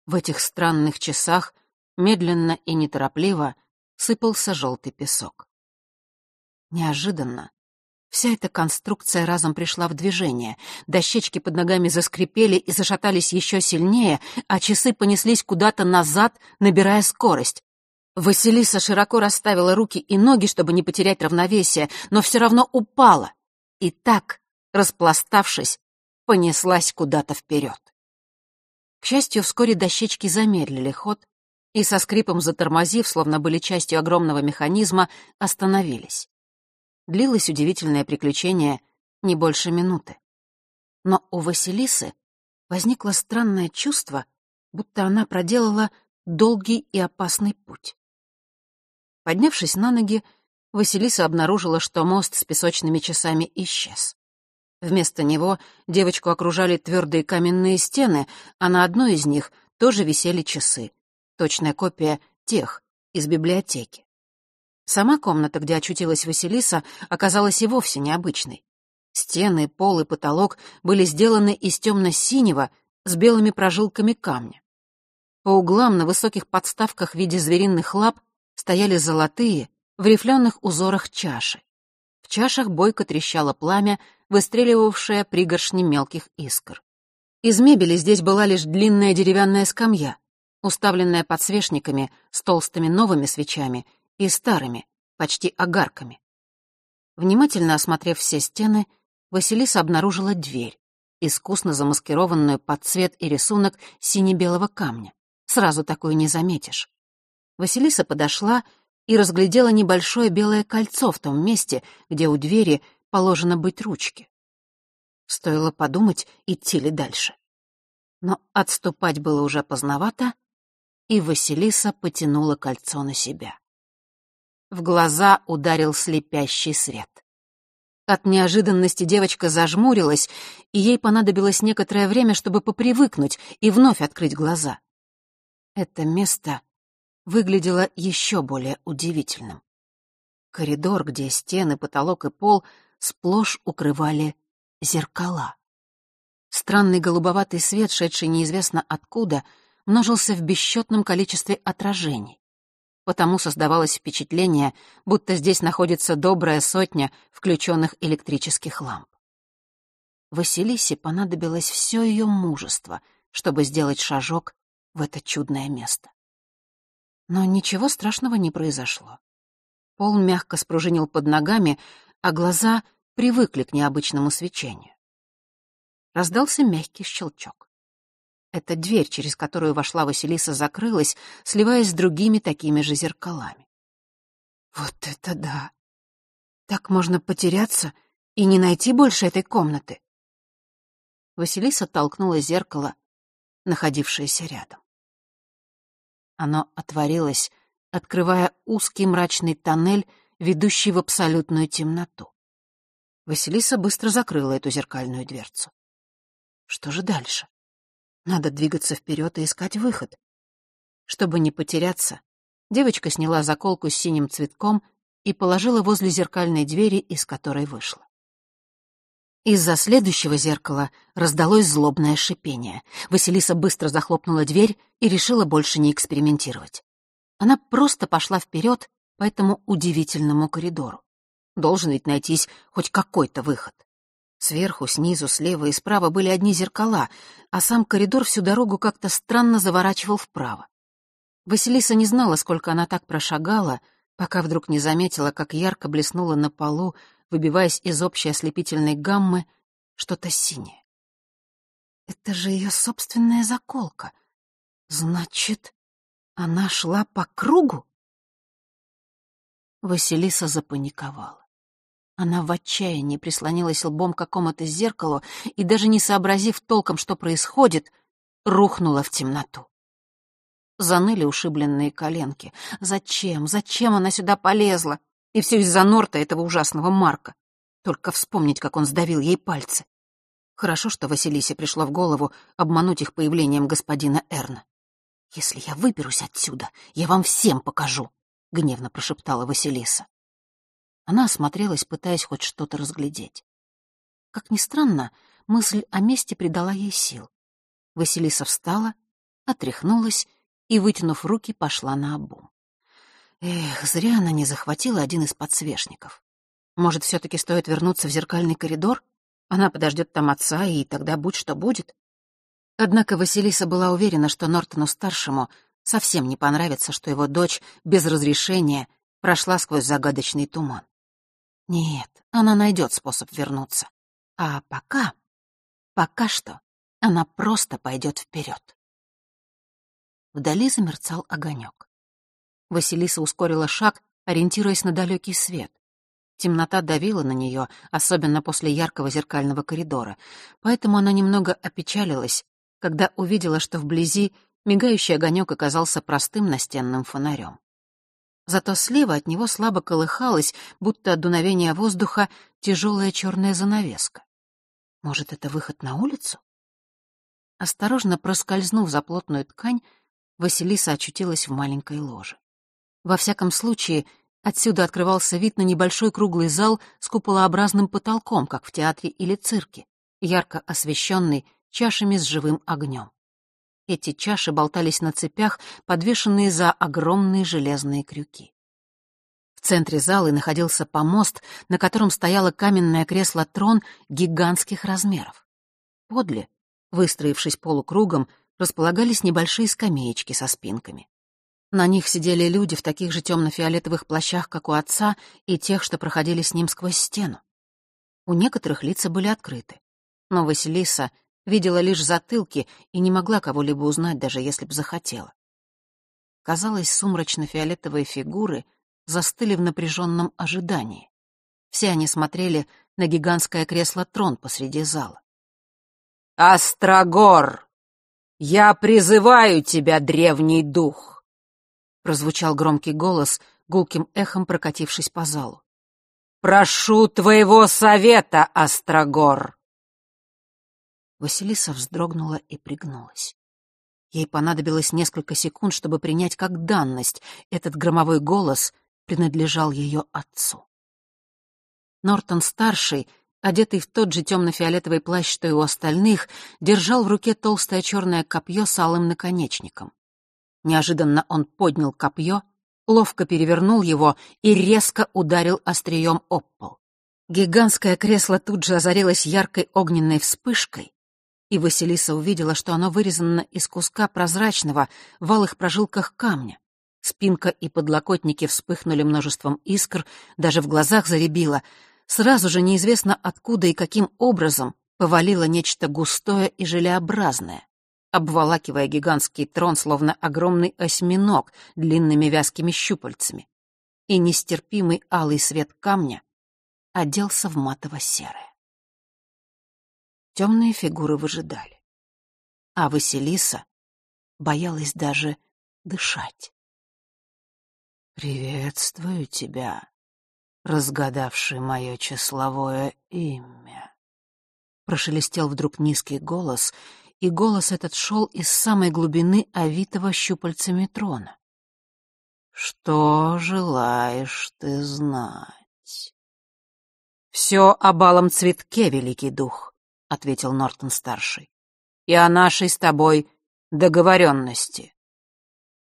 В этих странных часах медленно и неторопливо сыпался желтый песок. Неожиданно Вся эта конструкция разом пришла в движение. Дощечки под ногами заскрипели и зашатались еще сильнее, а часы понеслись куда-то назад, набирая скорость. Василиса широко расставила руки и ноги, чтобы не потерять равновесие, но все равно упала. И так, распластавшись, понеслась куда-то вперед. К счастью, вскоре дощечки замедлили ход и со скрипом затормозив, словно были частью огромного механизма, остановились. Длилось удивительное приключение не больше минуты. Но у Василисы возникло странное чувство, будто она проделала долгий и опасный путь. Поднявшись на ноги, Василиса обнаружила, что мост с песочными часами исчез. Вместо него девочку окружали твердые каменные стены, а на одной из них тоже висели часы. Точная копия тех из библиотеки. Сама комната, где очутилась Василиса, оказалась и вовсе необычной. Стены, пол и потолок были сделаны из темно-синего с белыми прожилками камня. По углам на высоких подставках в виде звериных лап стояли золотые, в рифленых узорах чаши. В чашах бойко трещало пламя, выстреливавшее пригоршни мелких искр. Из мебели здесь была лишь длинная деревянная скамья, уставленная подсвечниками с толстыми новыми свечами и старыми, почти огарками. Внимательно осмотрев все стены, Василиса обнаружила дверь, искусно замаскированную под цвет и рисунок сине-белого камня. Сразу такую не заметишь. Василиса подошла и разглядела небольшое белое кольцо в том месте, где у двери положено быть ручки. Стоило подумать, идти ли дальше. Но отступать было уже поздновато, и Василиса потянула кольцо на себя. В глаза ударил слепящий свет. От неожиданности девочка зажмурилась, и ей понадобилось некоторое время, чтобы попривыкнуть и вновь открыть глаза. Это место выглядело еще более удивительным. Коридор, где стены, потолок и пол сплошь укрывали зеркала. Странный голубоватый свет, шедший неизвестно откуда, множился в бесчетном количестве отражений потому создавалось впечатление, будто здесь находится добрая сотня включенных электрических ламп. Василисе понадобилось все ее мужество, чтобы сделать шажок в это чудное место. Но ничего страшного не произошло. Пол мягко спружинил под ногами, а глаза привыкли к необычному свечению. Раздался мягкий щелчок. Эта дверь, через которую вошла Василиса, закрылась, сливаясь с другими такими же зеркалами. Вот это да! Так можно потеряться и не найти больше этой комнаты. Василиса толкнула зеркало, находившееся рядом. Оно отворилось, открывая узкий мрачный тоннель, ведущий в абсолютную темноту. Василиса быстро закрыла эту зеркальную дверцу. Что же дальше? Надо двигаться вперед и искать выход. Чтобы не потеряться, девочка сняла заколку с синим цветком и положила возле зеркальной двери, из которой вышла. Из-за следующего зеркала раздалось злобное шипение. Василиса быстро захлопнула дверь и решила больше не экспериментировать. Она просто пошла вперед по этому удивительному коридору. Должен ведь найтись хоть какой-то выход. Сверху, снизу, слева и справа были одни зеркала, а сам коридор всю дорогу как-то странно заворачивал вправо. Василиса не знала, сколько она так прошагала, пока вдруг не заметила, как ярко блеснуло на полу выбиваясь из общей ослепительной гаммы, что-то синее. Это же ее собственная заколка. Значит, она шла по кругу? Василиса запаниковала. Она в отчаянии прислонилась лбом к какому-то зеркалу и, даже не сообразив толком, что происходит, рухнула в темноту. Заныли ушибленные коленки. Зачем? Зачем она сюда полезла? И все из-за Норта, этого ужасного Марка. Только вспомнить, как он сдавил ей пальцы. Хорошо, что Василисе пришло в голову обмануть их появлением господина Эрна. «Если я выберусь отсюда, я вам всем покажу», — гневно прошептала Василиса. Она осмотрелась, пытаясь хоть что-то разглядеть. Как ни странно, мысль о месте придала ей сил. Василиса встала, отряхнулась и, вытянув руки, пошла на обум. Эх, зря она не захватила один из подсвечников. Может, все-таки стоит вернуться в зеркальный коридор? Она подождет там отца, и тогда будь что будет. Однако Василиса была уверена, что Нортону-старшему совсем не понравится, что его дочь без разрешения прошла сквозь загадочный туман. Нет, она найдет способ вернуться. А пока, пока что, она просто пойдет вперед. Вдали замерцал огонек. Василиса ускорила шаг, ориентируясь на далекий свет. Темнота давила на нее, особенно после яркого зеркального коридора, поэтому она немного опечалилась, когда увидела, что вблизи мигающий огонек оказался простым настенным фонарем. Зато слева от него слабо колыхалась, будто от дуновения воздуха, тяжелая черная занавеска. Может, это выход на улицу? Осторожно проскользнув за плотную ткань, Василиса очутилась в маленькой ложе. Во всяком случае, отсюда открывался вид на небольшой круглый зал с куполообразным потолком, как в театре или цирке, ярко освещенный чашами с живым огнем. Эти чаши болтались на цепях, подвешенные за огромные железные крюки. В центре зала находился помост, на котором стояло каменное кресло-трон гигантских размеров. Подле, выстроившись полукругом, располагались небольшие скамеечки со спинками. На них сидели люди в таких же темно-фиолетовых плащах, как у отца, и тех, что проходили с ним сквозь стену. У некоторых лица были открыты. Но Василиса видела лишь затылки и не могла кого-либо узнать, даже если б захотела. Казалось, сумрачно-фиолетовые фигуры застыли в напряженном ожидании. Все они смотрели на гигантское кресло-трон посреди зала. «Астрогор! Я призываю тебя, древний дух!» прозвучал громкий голос, гулким эхом прокатившись по залу. «Прошу твоего совета, Острогор!» Василиса вздрогнула и пригнулась. Ей понадобилось несколько секунд, чтобы принять как данность. Этот громовой голос принадлежал ее отцу. Нортон-старший, одетый в тот же темно-фиолетовый плащ, что и у остальных, держал в руке толстое черное копье с алым наконечником. Неожиданно он поднял копье, ловко перевернул его и резко ударил острием об пол. Гигантское кресло тут же озарилось яркой огненной вспышкой, и Василиса увидела, что оно вырезано из куска прозрачного в алых прожилках камня, Спинка и подлокотники вспыхнули множеством искр, даже в глазах заребило. Сразу же неизвестно откуда и каким образом повалило нечто густое и желеобразное, обволакивая гигантский трон, словно огромный осьминог длинными вязкими щупальцами. И нестерпимый алый свет камня оделся в матово-серое. Темные фигуры выжидали. А Василиса боялась даже дышать. «Приветствую тебя, разгадавший мое числовое имя», — прошелестел вдруг низкий голос, и голос этот шел из самой глубины овитого щупальцами трона. «Что желаешь ты знать?» «Все о балом цветке, великий дух», — ответил Нортон-старший, — «и о нашей с тобой договоренности».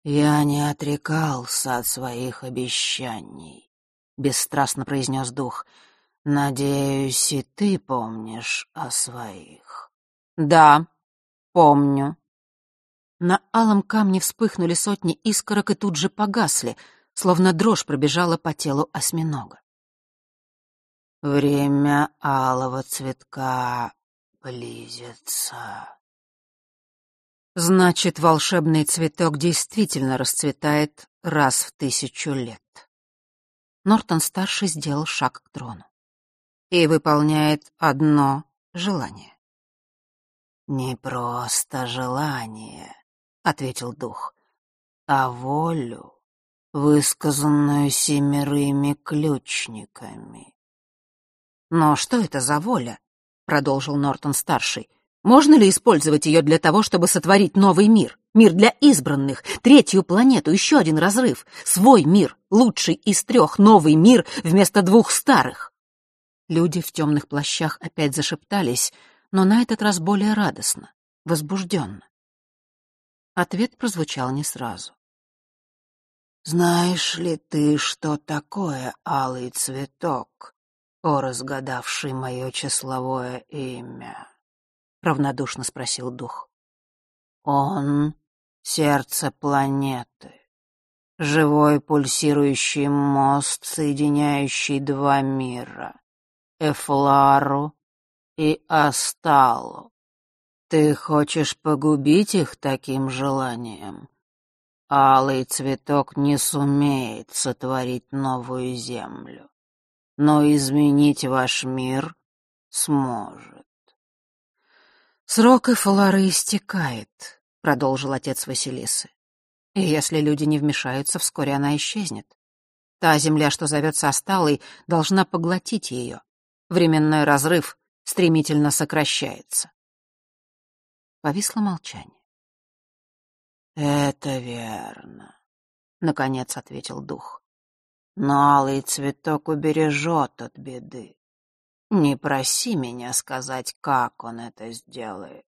«Я не отрекался от своих обещаний», — бесстрастно произнес дух. «Надеюсь, и ты помнишь о своих». «Да, помню». На алом камне вспыхнули сотни искорок и тут же погасли, словно дрожь пробежала по телу осьминога. «Время алого цветка близится», Значит, волшебный цветок действительно расцветает раз в тысячу лет. Нортон-старший сделал шаг к трону и выполняет одно желание. «Не просто желание», — ответил дух, — «а волю, высказанную семерыми ключниками». «Но что это за воля?» — продолжил Нортон-старший. Можно ли использовать ее для того, чтобы сотворить новый мир? Мир для избранных, третью планету, еще один разрыв. Свой мир, лучший из трех, новый мир вместо двух старых. Люди в темных плащах опять зашептались, но на этот раз более радостно, возбужденно. Ответ прозвучал не сразу. «Знаешь ли ты, что такое алый цветок, о разгадавший мое числовое имя?» — равнодушно спросил дух. «Он — сердце планеты, живой пульсирующий мост, соединяющий два мира — Эфлару и Асталу. Ты хочешь погубить их таким желанием? Алый цветок не сумеет сотворить новую землю, но изменить ваш мир сможет. «Срок Эфалары истекает», — продолжил отец Василисы. «И если люди не вмешаются, вскоре она исчезнет. Та земля, что зовется Осталой, должна поглотить ее. Временной разрыв стремительно сокращается». Повисло молчание. «Это верно», — наконец ответил дух. «Но алый цветок убережет от беды. Не проси меня сказать, как он это сделает.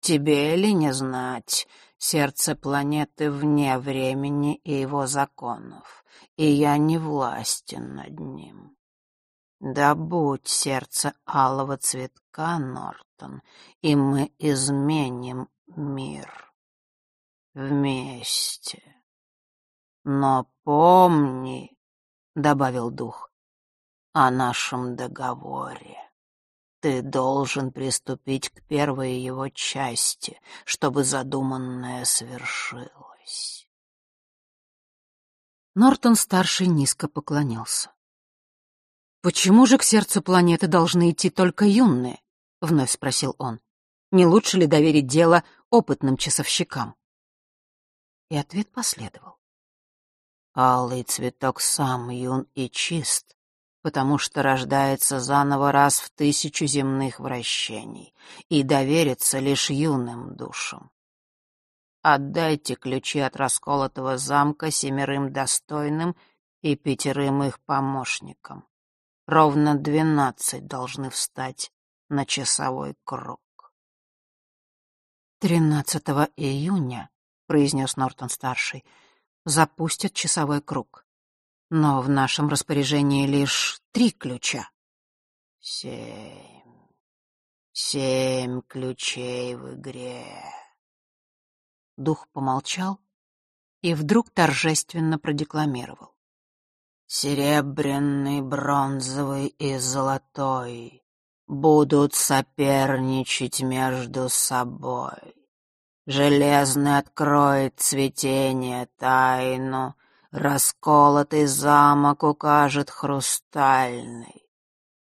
Тебе ли не знать, сердце планеты вне времени и его законов, и я не властен над ним. Да будь сердце алого цветка, Нортон, и мы изменим мир. Вместе. Но помни, — добавил дух, о нашем договоре. Ты должен приступить к первой его части, чтобы задуманное свершилось. Нортон-старший низко поклонился. «Почему же к сердцу планеты должны идти только юные?» — вновь спросил он. «Не лучше ли доверить дело опытным часовщикам?» И ответ последовал. Алый цветок сам юн и чист, потому что рождается заново раз в тысячу земных вращений и доверится лишь юным душам. Отдайте ключи от расколотого замка семерым достойным и пятерым их помощникам. Ровно двенадцать должны встать на часовой круг. «Тринадцатого июня», — произнес Нортон-старший, — «запустят часовой круг но в нашем распоряжении лишь три ключа. Семь. Семь ключей в игре. Дух помолчал, и вдруг торжественно продекламировал. «Серебряный, бронзовый и золотой будут соперничать между собой. Железный откроет цветение тайну, расколотый замок укажет хрустальный.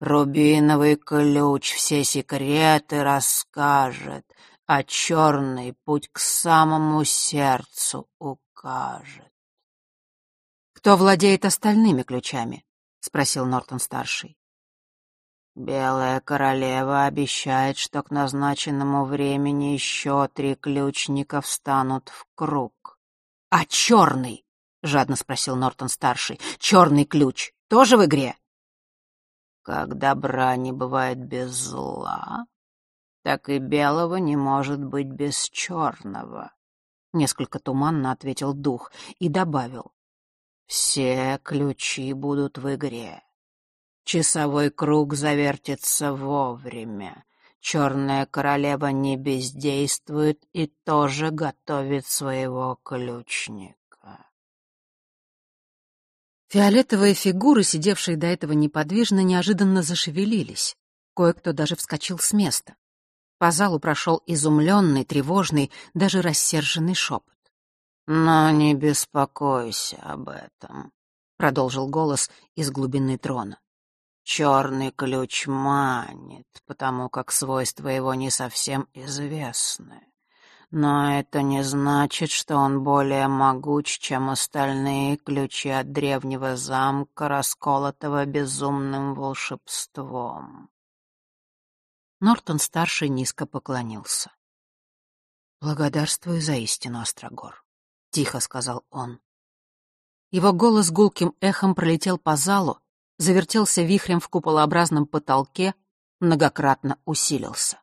Рубиновый ключ все секреты расскажет, а черный путь к самому сердцу укажет. «Кто владеет остальными ключами?» — спросил Нортон-старший. «Белая королева обещает, что к назначенному времени еще три ключника встанут в круг». «А черный?» — жадно спросил Нортон-старший. «Черный ключ тоже в игре?» «Как добра не бывает без зла, так и белого не может быть без черного», — несколько туманно ответил дух и добавил. «Все ключи будут в игре. Часовой круг завертится вовремя. Черная королева не бездействует и тоже готовит своего ключника». Фиолетовые фигуры, сидевшие до этого неподвижно, неожиданно зашевелились. Кое-кто даже вскочил с места. По залу прошел изумленный, тревожный, даже рассерженный шепот. «Но не беспокойся об этом», — продолжил голос из глубины трона. «Черный ключ манит, потому как свойства его не совсем известны. Но это не значит, что он более могуч, чем остальные ключи от древнего замка, расколотого безумным волшебством. Нортон-старший низко поклонился. «Благодарствую за истину, Острогор», — тихо сказал он. Его голос гулким эхом пролетел по залу, завертелся вихрем в куполообразном потолке, многократно усилился.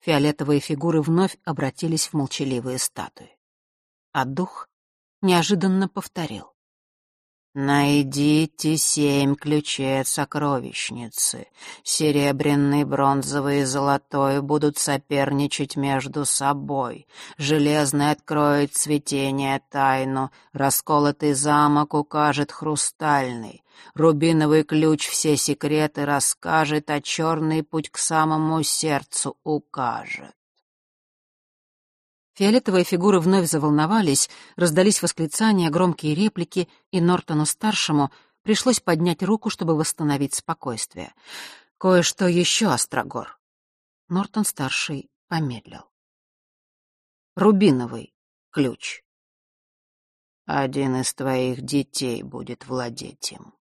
Фиолетовые фигуры вновь обратились в молчаливые статуи. А дух неожиданно повторил. Найдите семь ключей от сокровищницы. Серебряный, бронзовый и золотой будут соперничать между собой. Железный откроет цветение тайну, расколотый замок укажет хрустальный. Рубиновый ключ все секреты расскажет, а черный путь к самому сердцу укажет. Фиолетовые фигуры вновь заволновались, раздались восклицания, громкие реплики, и Нортону-старшему пришлось поднять руку, чтобы восстановить спокойствие. «Кое-что еще, Острогор». Нортон-старший помедлил. «Рубиновый ключ». «Один из твоих детей будет владеть им.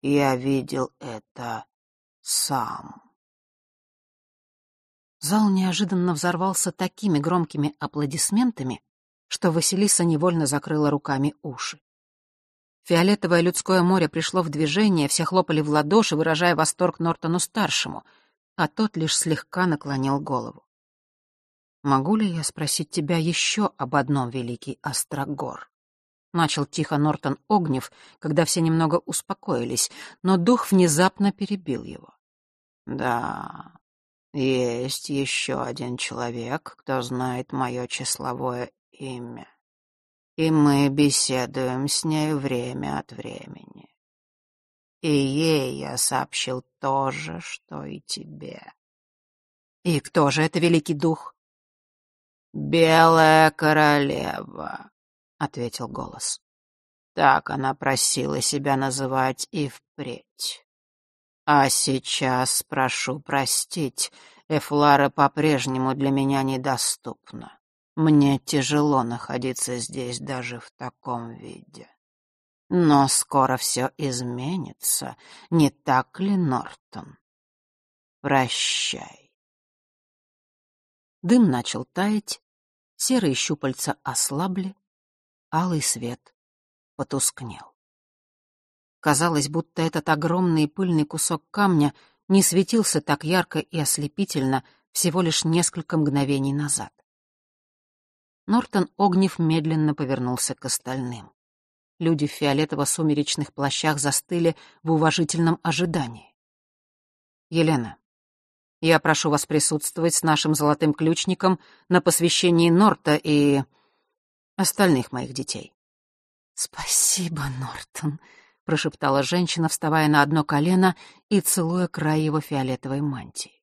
Я видел это сам». Зал неожиданно взорвался такими громкими аплодисментами, что Василиса невольно закрыла руками уши. Фиолетовое людское море пришло в движение, все хлопали в ладоши, выражая восторг Нортону-старшему, а тот лишь слегка наклонил голову. «Могу ли я спросить тебя еще об одном, великий Острогор?» Начал тихо Нортон Огнев, когда все немного успокоились, но дух внезапно перебил его. «Да, есть еще один человек, кто знает мое числовое имя. И мы беседуем с ней время от времени. И ей я сообщил то же, что и тебе. И кто же это великий дух? Белая королева, ответил голос. Так она просила себя называть и впредь. А сейчас прошу простить, Эфлара по-прежнему для меня недоступна. Мне тяжело находиться здесь даже в таком виде. Но скоро все изменится, не так ли, Нортон? Прощай. Дым начал таять, серые щупальца ослабли, алый свет потускнел. Казалось, будто этот огромный пыльный кусок камня не светился так ярко и ослепительно всего лишь несколько мгновений назад. Нортон Огнев медленно повернулся к остальным. Люди в фиолетово-сумеречных плащах застыли в уважительном ожидании. «Елена, я прошу вас присутствовать с нашим золотым ключником на посвящении Норта и остальных моих детей». «Спасибо, Нортон», — прошептала женщина, вставая на одно колено и целуя край его фиолетовой мантии.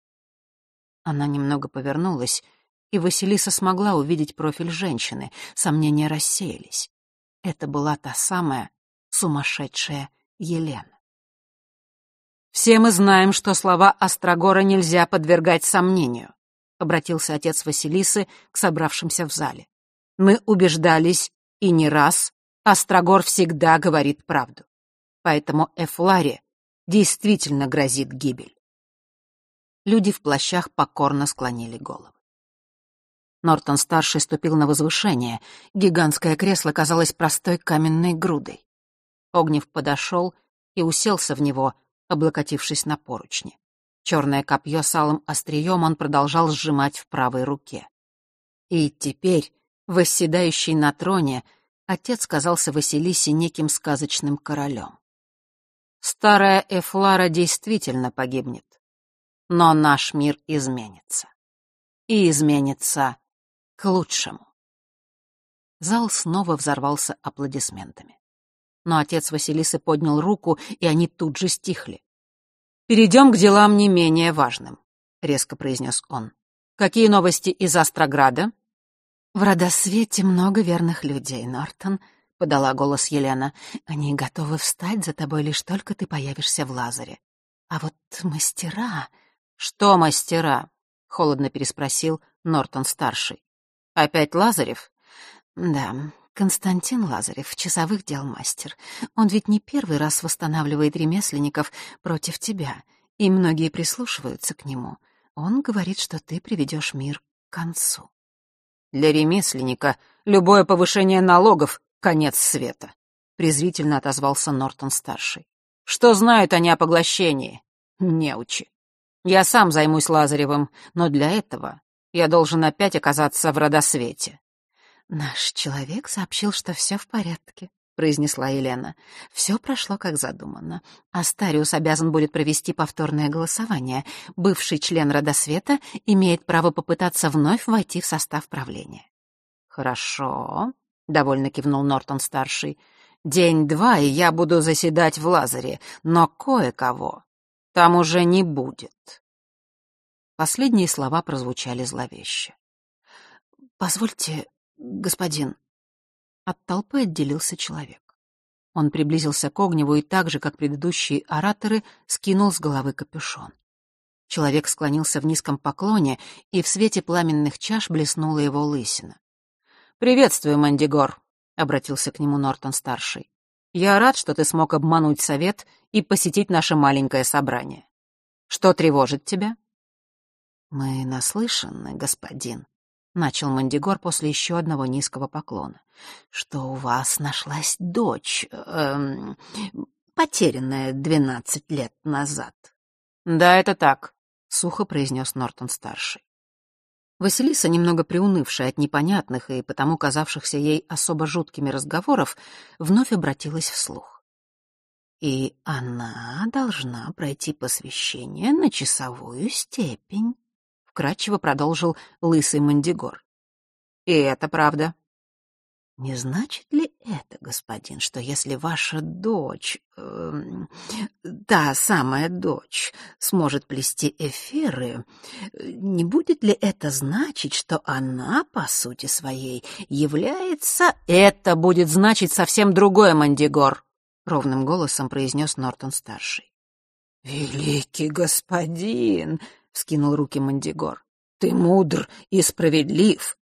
Она немного повернулась, и Василиса смогла увидеть профиль женщины, сомнения рассеялись. Это была та самая сумасшедшая Елена. «Все мы знаем, что слова Острогора нельзя подвергать сомнению», — обратился отец Василисы к собравшимся в зале. «Мы убеждались, и не раз, Острогор всегда говорит правду. Поэтому Эфларе действительно грозит гибель». Люди в плащах покорно склонили головы. Нортон-старший ступил на возвышение. Гигантское кресло казалось простой каменной грудой. Огнев подошел и уселся в него, облокотившись на поручни. Черное копье с алым острием он продолжал сжимать в правой руке. И теперь, восседающий на троне, отец казался Василисе неким сказочным королем. Старая Эфлара действительно погибнет, но наш мир изменится. И изменится к лучшему. Зал снова взорвался аплодисментами но отец Василисы поднял руку, и они тут же стихли. «Перейдем к делам не менее важным», — резко произнес он. «Какие новости из Астрограда?» «В Родосвете много верных людей, Нортон», — подала голос Елена. «Они готовы встать за тобой, лишь только ты появишься в Лазаре. А вот мастера...» «Что мастера?» — холодно переспросил Нортон-старший. «Опять Лазарев?» «Да, Константин Лазарев, часовых дел мастер. Он ведь не первый раз восстанавливает ремесленников против тебя, и многие прислушиваются к нему. Он говорит, что ты приведешь мир к концу. Для ремесленника любое повышение налогов — конец света, — презрительно отозвался Нортон-старший. Что знают они о поглощении? Неучи. Я сам займусь Лазаревым, но для этого я должен опять оказаться в родосвете. «Наш человек сообщил, что все в порядке», — произнесла Елена. «Все прошло как задумано. Астариус обязан будет провести повторное голосование. Бывший член Родосвета имеет право попытаться вновь войти в состав правления». «Хорошо», — довольно кивнул Нортон-старший. «День-два, и я буду заседать в Лазаре, но кое-кого там уже не будет». Последние слова прозвучали зловеще. «Позвольте господин». От толпы отделился человек. Он приблизился к Огневу и так же, как предыдущие ораторы, скинул с головы капюшон. Человек склонился в низком поклоне, и в свете пламенных чаш блеснула его лысина. «Приветствую, Мандигор», — обратился к нему Нортон-старший. «Я рад, что ты смог обмануть совет и посетить наше маленькое собрание. Что тревожит тебя?» «Мы наслышаны, господин», — начал Мандигор после еще одного низкого поклона, — что у вас нашлась дочь, эм, потерянная двенадцать лет назад. — Да, это так, — сухо произнес Нортон-старший. Василиса, немного приунывшая от непонятных и потому казавшихся ей особо жуткими разговоров, вновь обратилась вслух. И она должна пройти посвящение на часовую степень вкратчиво продолжил лысый Мандигор. И это правда. Не значит ли это, господин, что если ваша дочь, э, та самая дочь, сможет плести эфиры, не будет ли это значить, что она, по сути своей, является... Это будет значить совсем другое, Мандигор, — ровным голосом произнес Нортон-старший. «Великий господин!» — вскинул руки Мандигор. «Ты мудр и справедлив.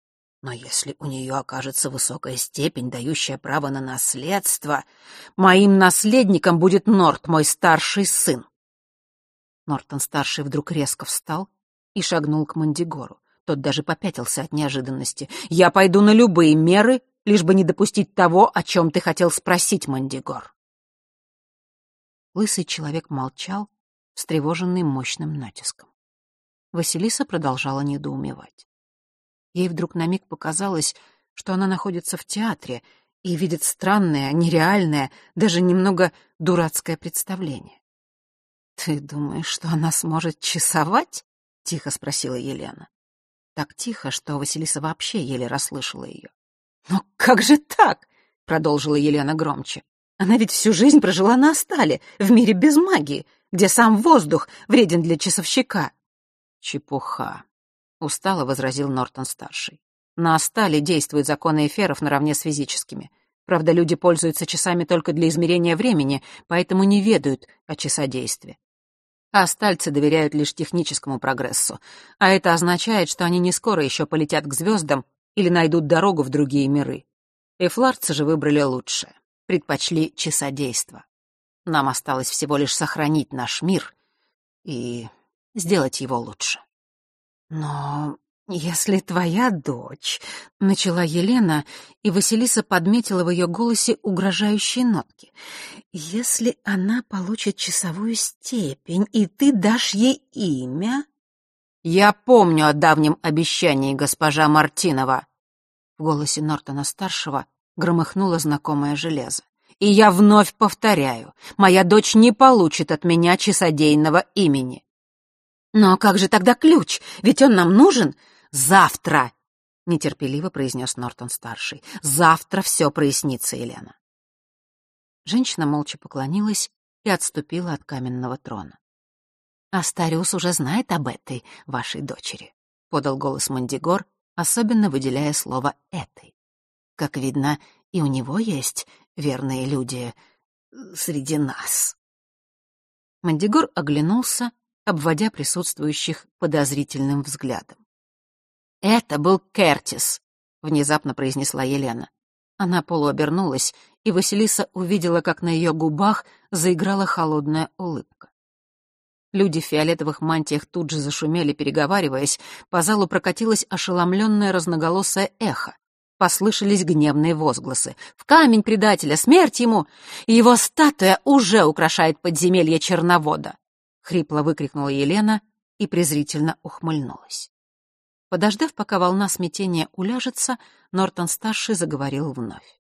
Но если у нее окажется высокая степень, дающая право на наследство, моим наследником будет Норт, мой старший сын». Нортон-старший вдруг резко встал и шагнул к Мандигору. Тот даже попятился от неожиданности. «Я пойду на любые меры, лишь бы не допустить того, о чем ты хотел спросить, Мандигор». Лысый человек молчал, встревоженный мощным натиском. Василиса продолжала недоумевать. Ей вдруг на миг показалось, что она находится в театре и видит странное, нереальное, даже немного дурацкое представление. «Ты думаешь, что она сможет часовать?» — тихо спросила Елена. Так тихо, что Василиса вообще еле расслышала ее. «Но как же так? продолжила Елена громче. «Она ведь всю жизнь прожила на Астале, в мире без магии, где сам воздух вреден для часовщика». «Чепуха», — устало возразил Нортон-старший. «На Астале действуют законы эфиров наравне с физическими. Правда, люди пользуются часами только для измерения времени, поэтому не ведают о часодействии. А стальцы доверяют лишь техническому прогрессу. А это означает, что они не скоро еще полетят к звездам или найдут дорогу в другие миры. Эфларцы же выбрали лучшее. Предпочли часодейство. Нам осталось всего лишь сохранить наш мир и сделать его лучше. Но «Если твоя дочь...» — начала Елена, и Василиса подметила в ее голосе угрожающие нотки. «Если она получит часовую степень, и ты дашь ей имя...» «Я помню о давнем обещании, госпожа Мартинова!» В голосе Нортона-старшего громыхнуло знакомое железо. «И я вновь повторяю, моя дочь не получит от меня часодейного имени». «Но как же тогда ключ? Ведь он нам нужен!» Завтра!» — нетерпеливо произнес Нортон-старший. «Завтра все прояснится, Елена». Женщина молча поклонилась и отступила от каменного трона. «Астариус уже знает об этой вашей дочери», — подал голос Мандигор, особенно выделяя слово «этой». «Как видно, и у него есть верные люди среди нас». Мандигор оглянулся, обводя присутствующих подозрительным взглядом. «Это был Кертис», — внезапно произнесла Елена. Она полуобернулась, и Василиса увидела, как на ее губах заиграла холодная улыбка. Люди в фиолетовых мантиях тут же зашумели, переговариваясь, по залу прокатилось ошеломленное разноголосое эхо. Послышались гневные возгласы. «В камень предателя! Смерть ему! Его статуя уже украшает подземелье Черновода!» — хрипло выкрикнула Елена и презрительно ухмыльнулась. Подождав, пока волна смятения уляжется, Нортон-старший заговорил вновь.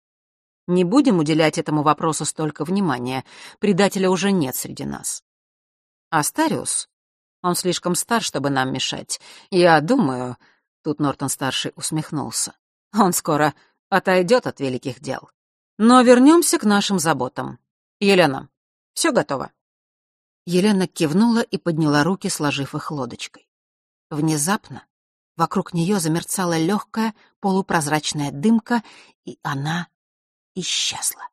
«Не будем уделять этому вопросу столько внимания. Предателя уже нет среди нас. Астариус? Он слишком стар, чтобы нам мешать. Я думаю...» Тут Нортон-старший усмехнулся. «Он скоро отойдет от великих дел. Но вернемся к нашим заботам. Елена, все готово?» Елена кивнула и подняла руки, сложив их лодочкой. Внезапно Вокруг нее замерцала легкая полупрозрачная дымка, и она исчезла.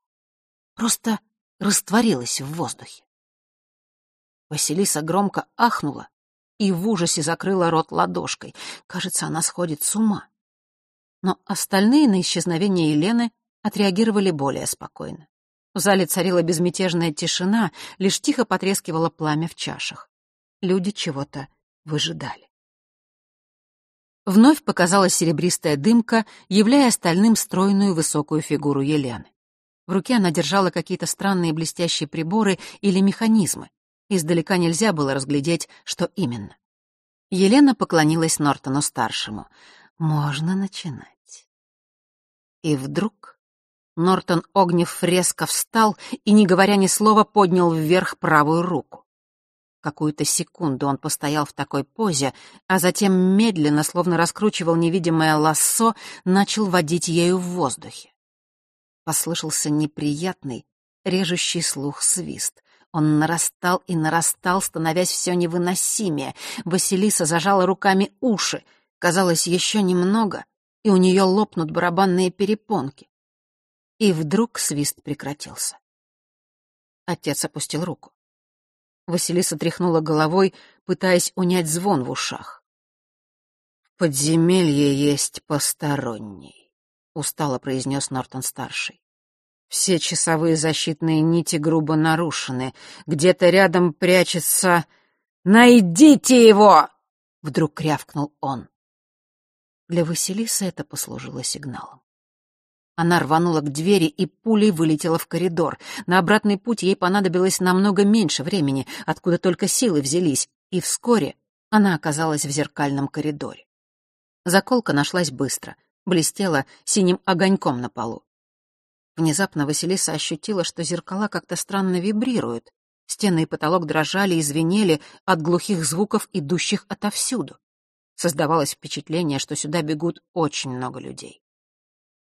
Просто растворилась в воздухе. Василиса громко ахнула и в ужасе закрыла рот ладошкой. Кажется, она сходит с ума. Но остальные на исчезновение Елены отреагировали более спокойно. В зале царила безмятежная тишина, лишь тихо потрескивало пламя в чашах. Люди чего-то выжидали. Вновь показалась серебристая дымка, являя остальным стройную высокую фигуру Елены. В руке она держала какие-то странные блестящие приборы или механизмы. Издалека нельзя было разглядеть, что именно. Елена поклонилась Нортону-старшему. «Можно начинать». И вдруг Нортон Огнев резко встал и, не говоря ни слова, поднял вверх правую руку. Какую-то секунду он постоял в такой позе, а затем медленно, словно раскручивал невидимое лассо, начал водить ею в воздухе. Послышался неприятный, режущий слух свист. Он нарастал и нарастал, становясь все невыносимее. Василиса зажала руками уши. Казалось, еще немного, и у нее лопнут барабанные перепонки. И вдруг свист прекратился. Отец опустил руку. Василиса тряхнула головой, пытаясь унять звон в ушах. «В подземелье есть посторонний», — устало произнес Нортон-старший. «Все часовые защитные нити грубо нарушены. Где-то рядом прячется... Найдите его!» — вдруг рявкнул он. Для Василисы это послужило сигналом. Она рванула к двери и пулей вылетела в коридор. На обратный путь ей понадобилось намного меньше времени, откуда только силы взялись, и вскоре она оказалась в зеркальном коридоре. Заколка нашлась быстро, блестела синим огоньком на полу. Внезапно Василиса ощутила, что зеркала как-то странно вибрируют. Стены и потолок дрожали и звенели от глухих звуков, идущих отовсюду. Создавалось впечатление, что сюда бегут очень много людей.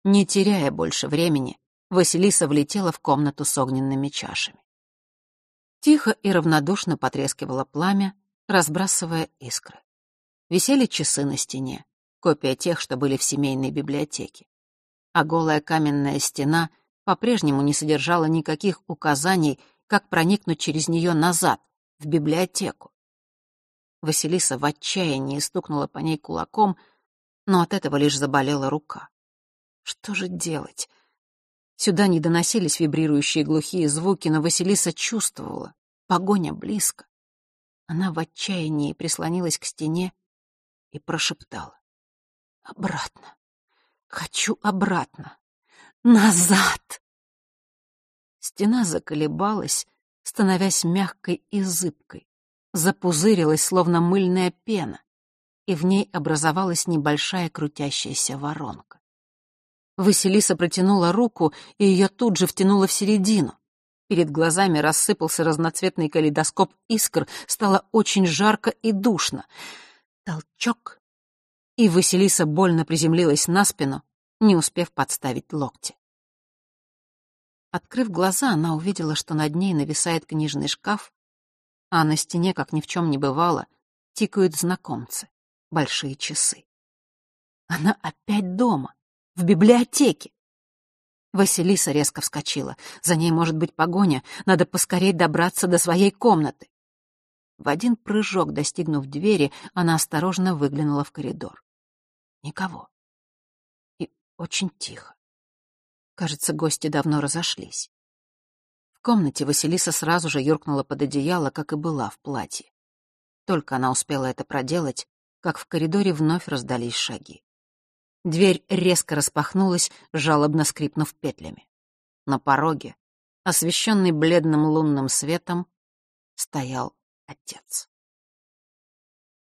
Не теряя больше времени, Василиса влетела в комнату с огненными чашами. Тихо и равнодушно потрескивало пламя, разбрасывая искры. Висели часы на стене, копия тех, что были в семейной библиотеке. А голая каменная стена по-прежнему не содержала никаких указаний, как проникнуть через нее назад, в библиотеку. Василиса в отчаянии стукнула по ней кулаком, но от этого лишь заболела рука. Что же делать? Сюда не доносились вибрирующие глухие звуки, но Василиса чувствовала. Погоня близко. Она в отчаянии прислонилась к стене и прошептала. «Обратно! Хочу обратно! Назад!» Стена заколебалась, становясь мягкой и зыбкой запузырилась, словно мыльная пена, и в ней образовалась небольшая крутящаяся воронка. Василиса протянула руку, и ее тут же втянуло в середину. Перед глазами рассыпался разноцветный калейдоскоп искр, стало очень жарко и душно. Толчок, и Василиса больно приземлилась на спину, не успев подставить локти. Открыв глаза, она увидела, что над ней нависает книжный шкаф, а на стене, как ни в чем не бывало, тикают знакомцы, большие часы. Она опять дома, в библиотеке. Василиса резко вскочила. За ней может быть погоня, надо поскорей добраться до своей комнаты. В один прыжок, достигнув двери, она осторожно выглянула в коридор. Никого. И очень тихо. Кажется, гости давно разошлись. В комнате Василиса сразу же юркнула под одеяло, как и была в платье. Только она успела это проделать, как в коридоре вновь раздались шаги. Дверь резко распахнулась, жалобно скрипнув петлями. На пороге, освещенный бледным лунным светом, стоял отец.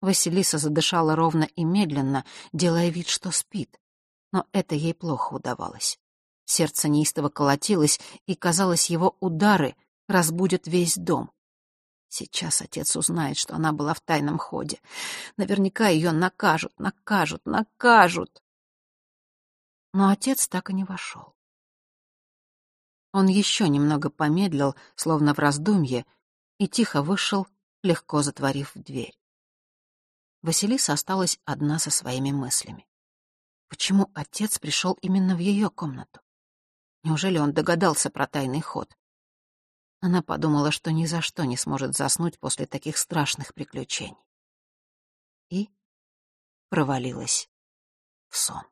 Василиса задышала ровно и медленно, делая вид, что спит, но это ей плохо удавалось. Сердце неистово колотилось, и, казалось, его удары разбудят весь дом. Сейчас отец узнает, что она была в тайном ходе. Наверняка ее накажут, накажут, накажут. Но отец так и не вошел. Он еще немного помедлил, словно в раздумье, и тихо вышел, легко затворив дверь. Василиса осталась одна со своими мыслями. Почему отец пришел именно в ее комнату? Неужели он догадался про тайный ход? Она подумала, что ни за что не сможет заснуть после таких страшных приключений. И провалилась в сон.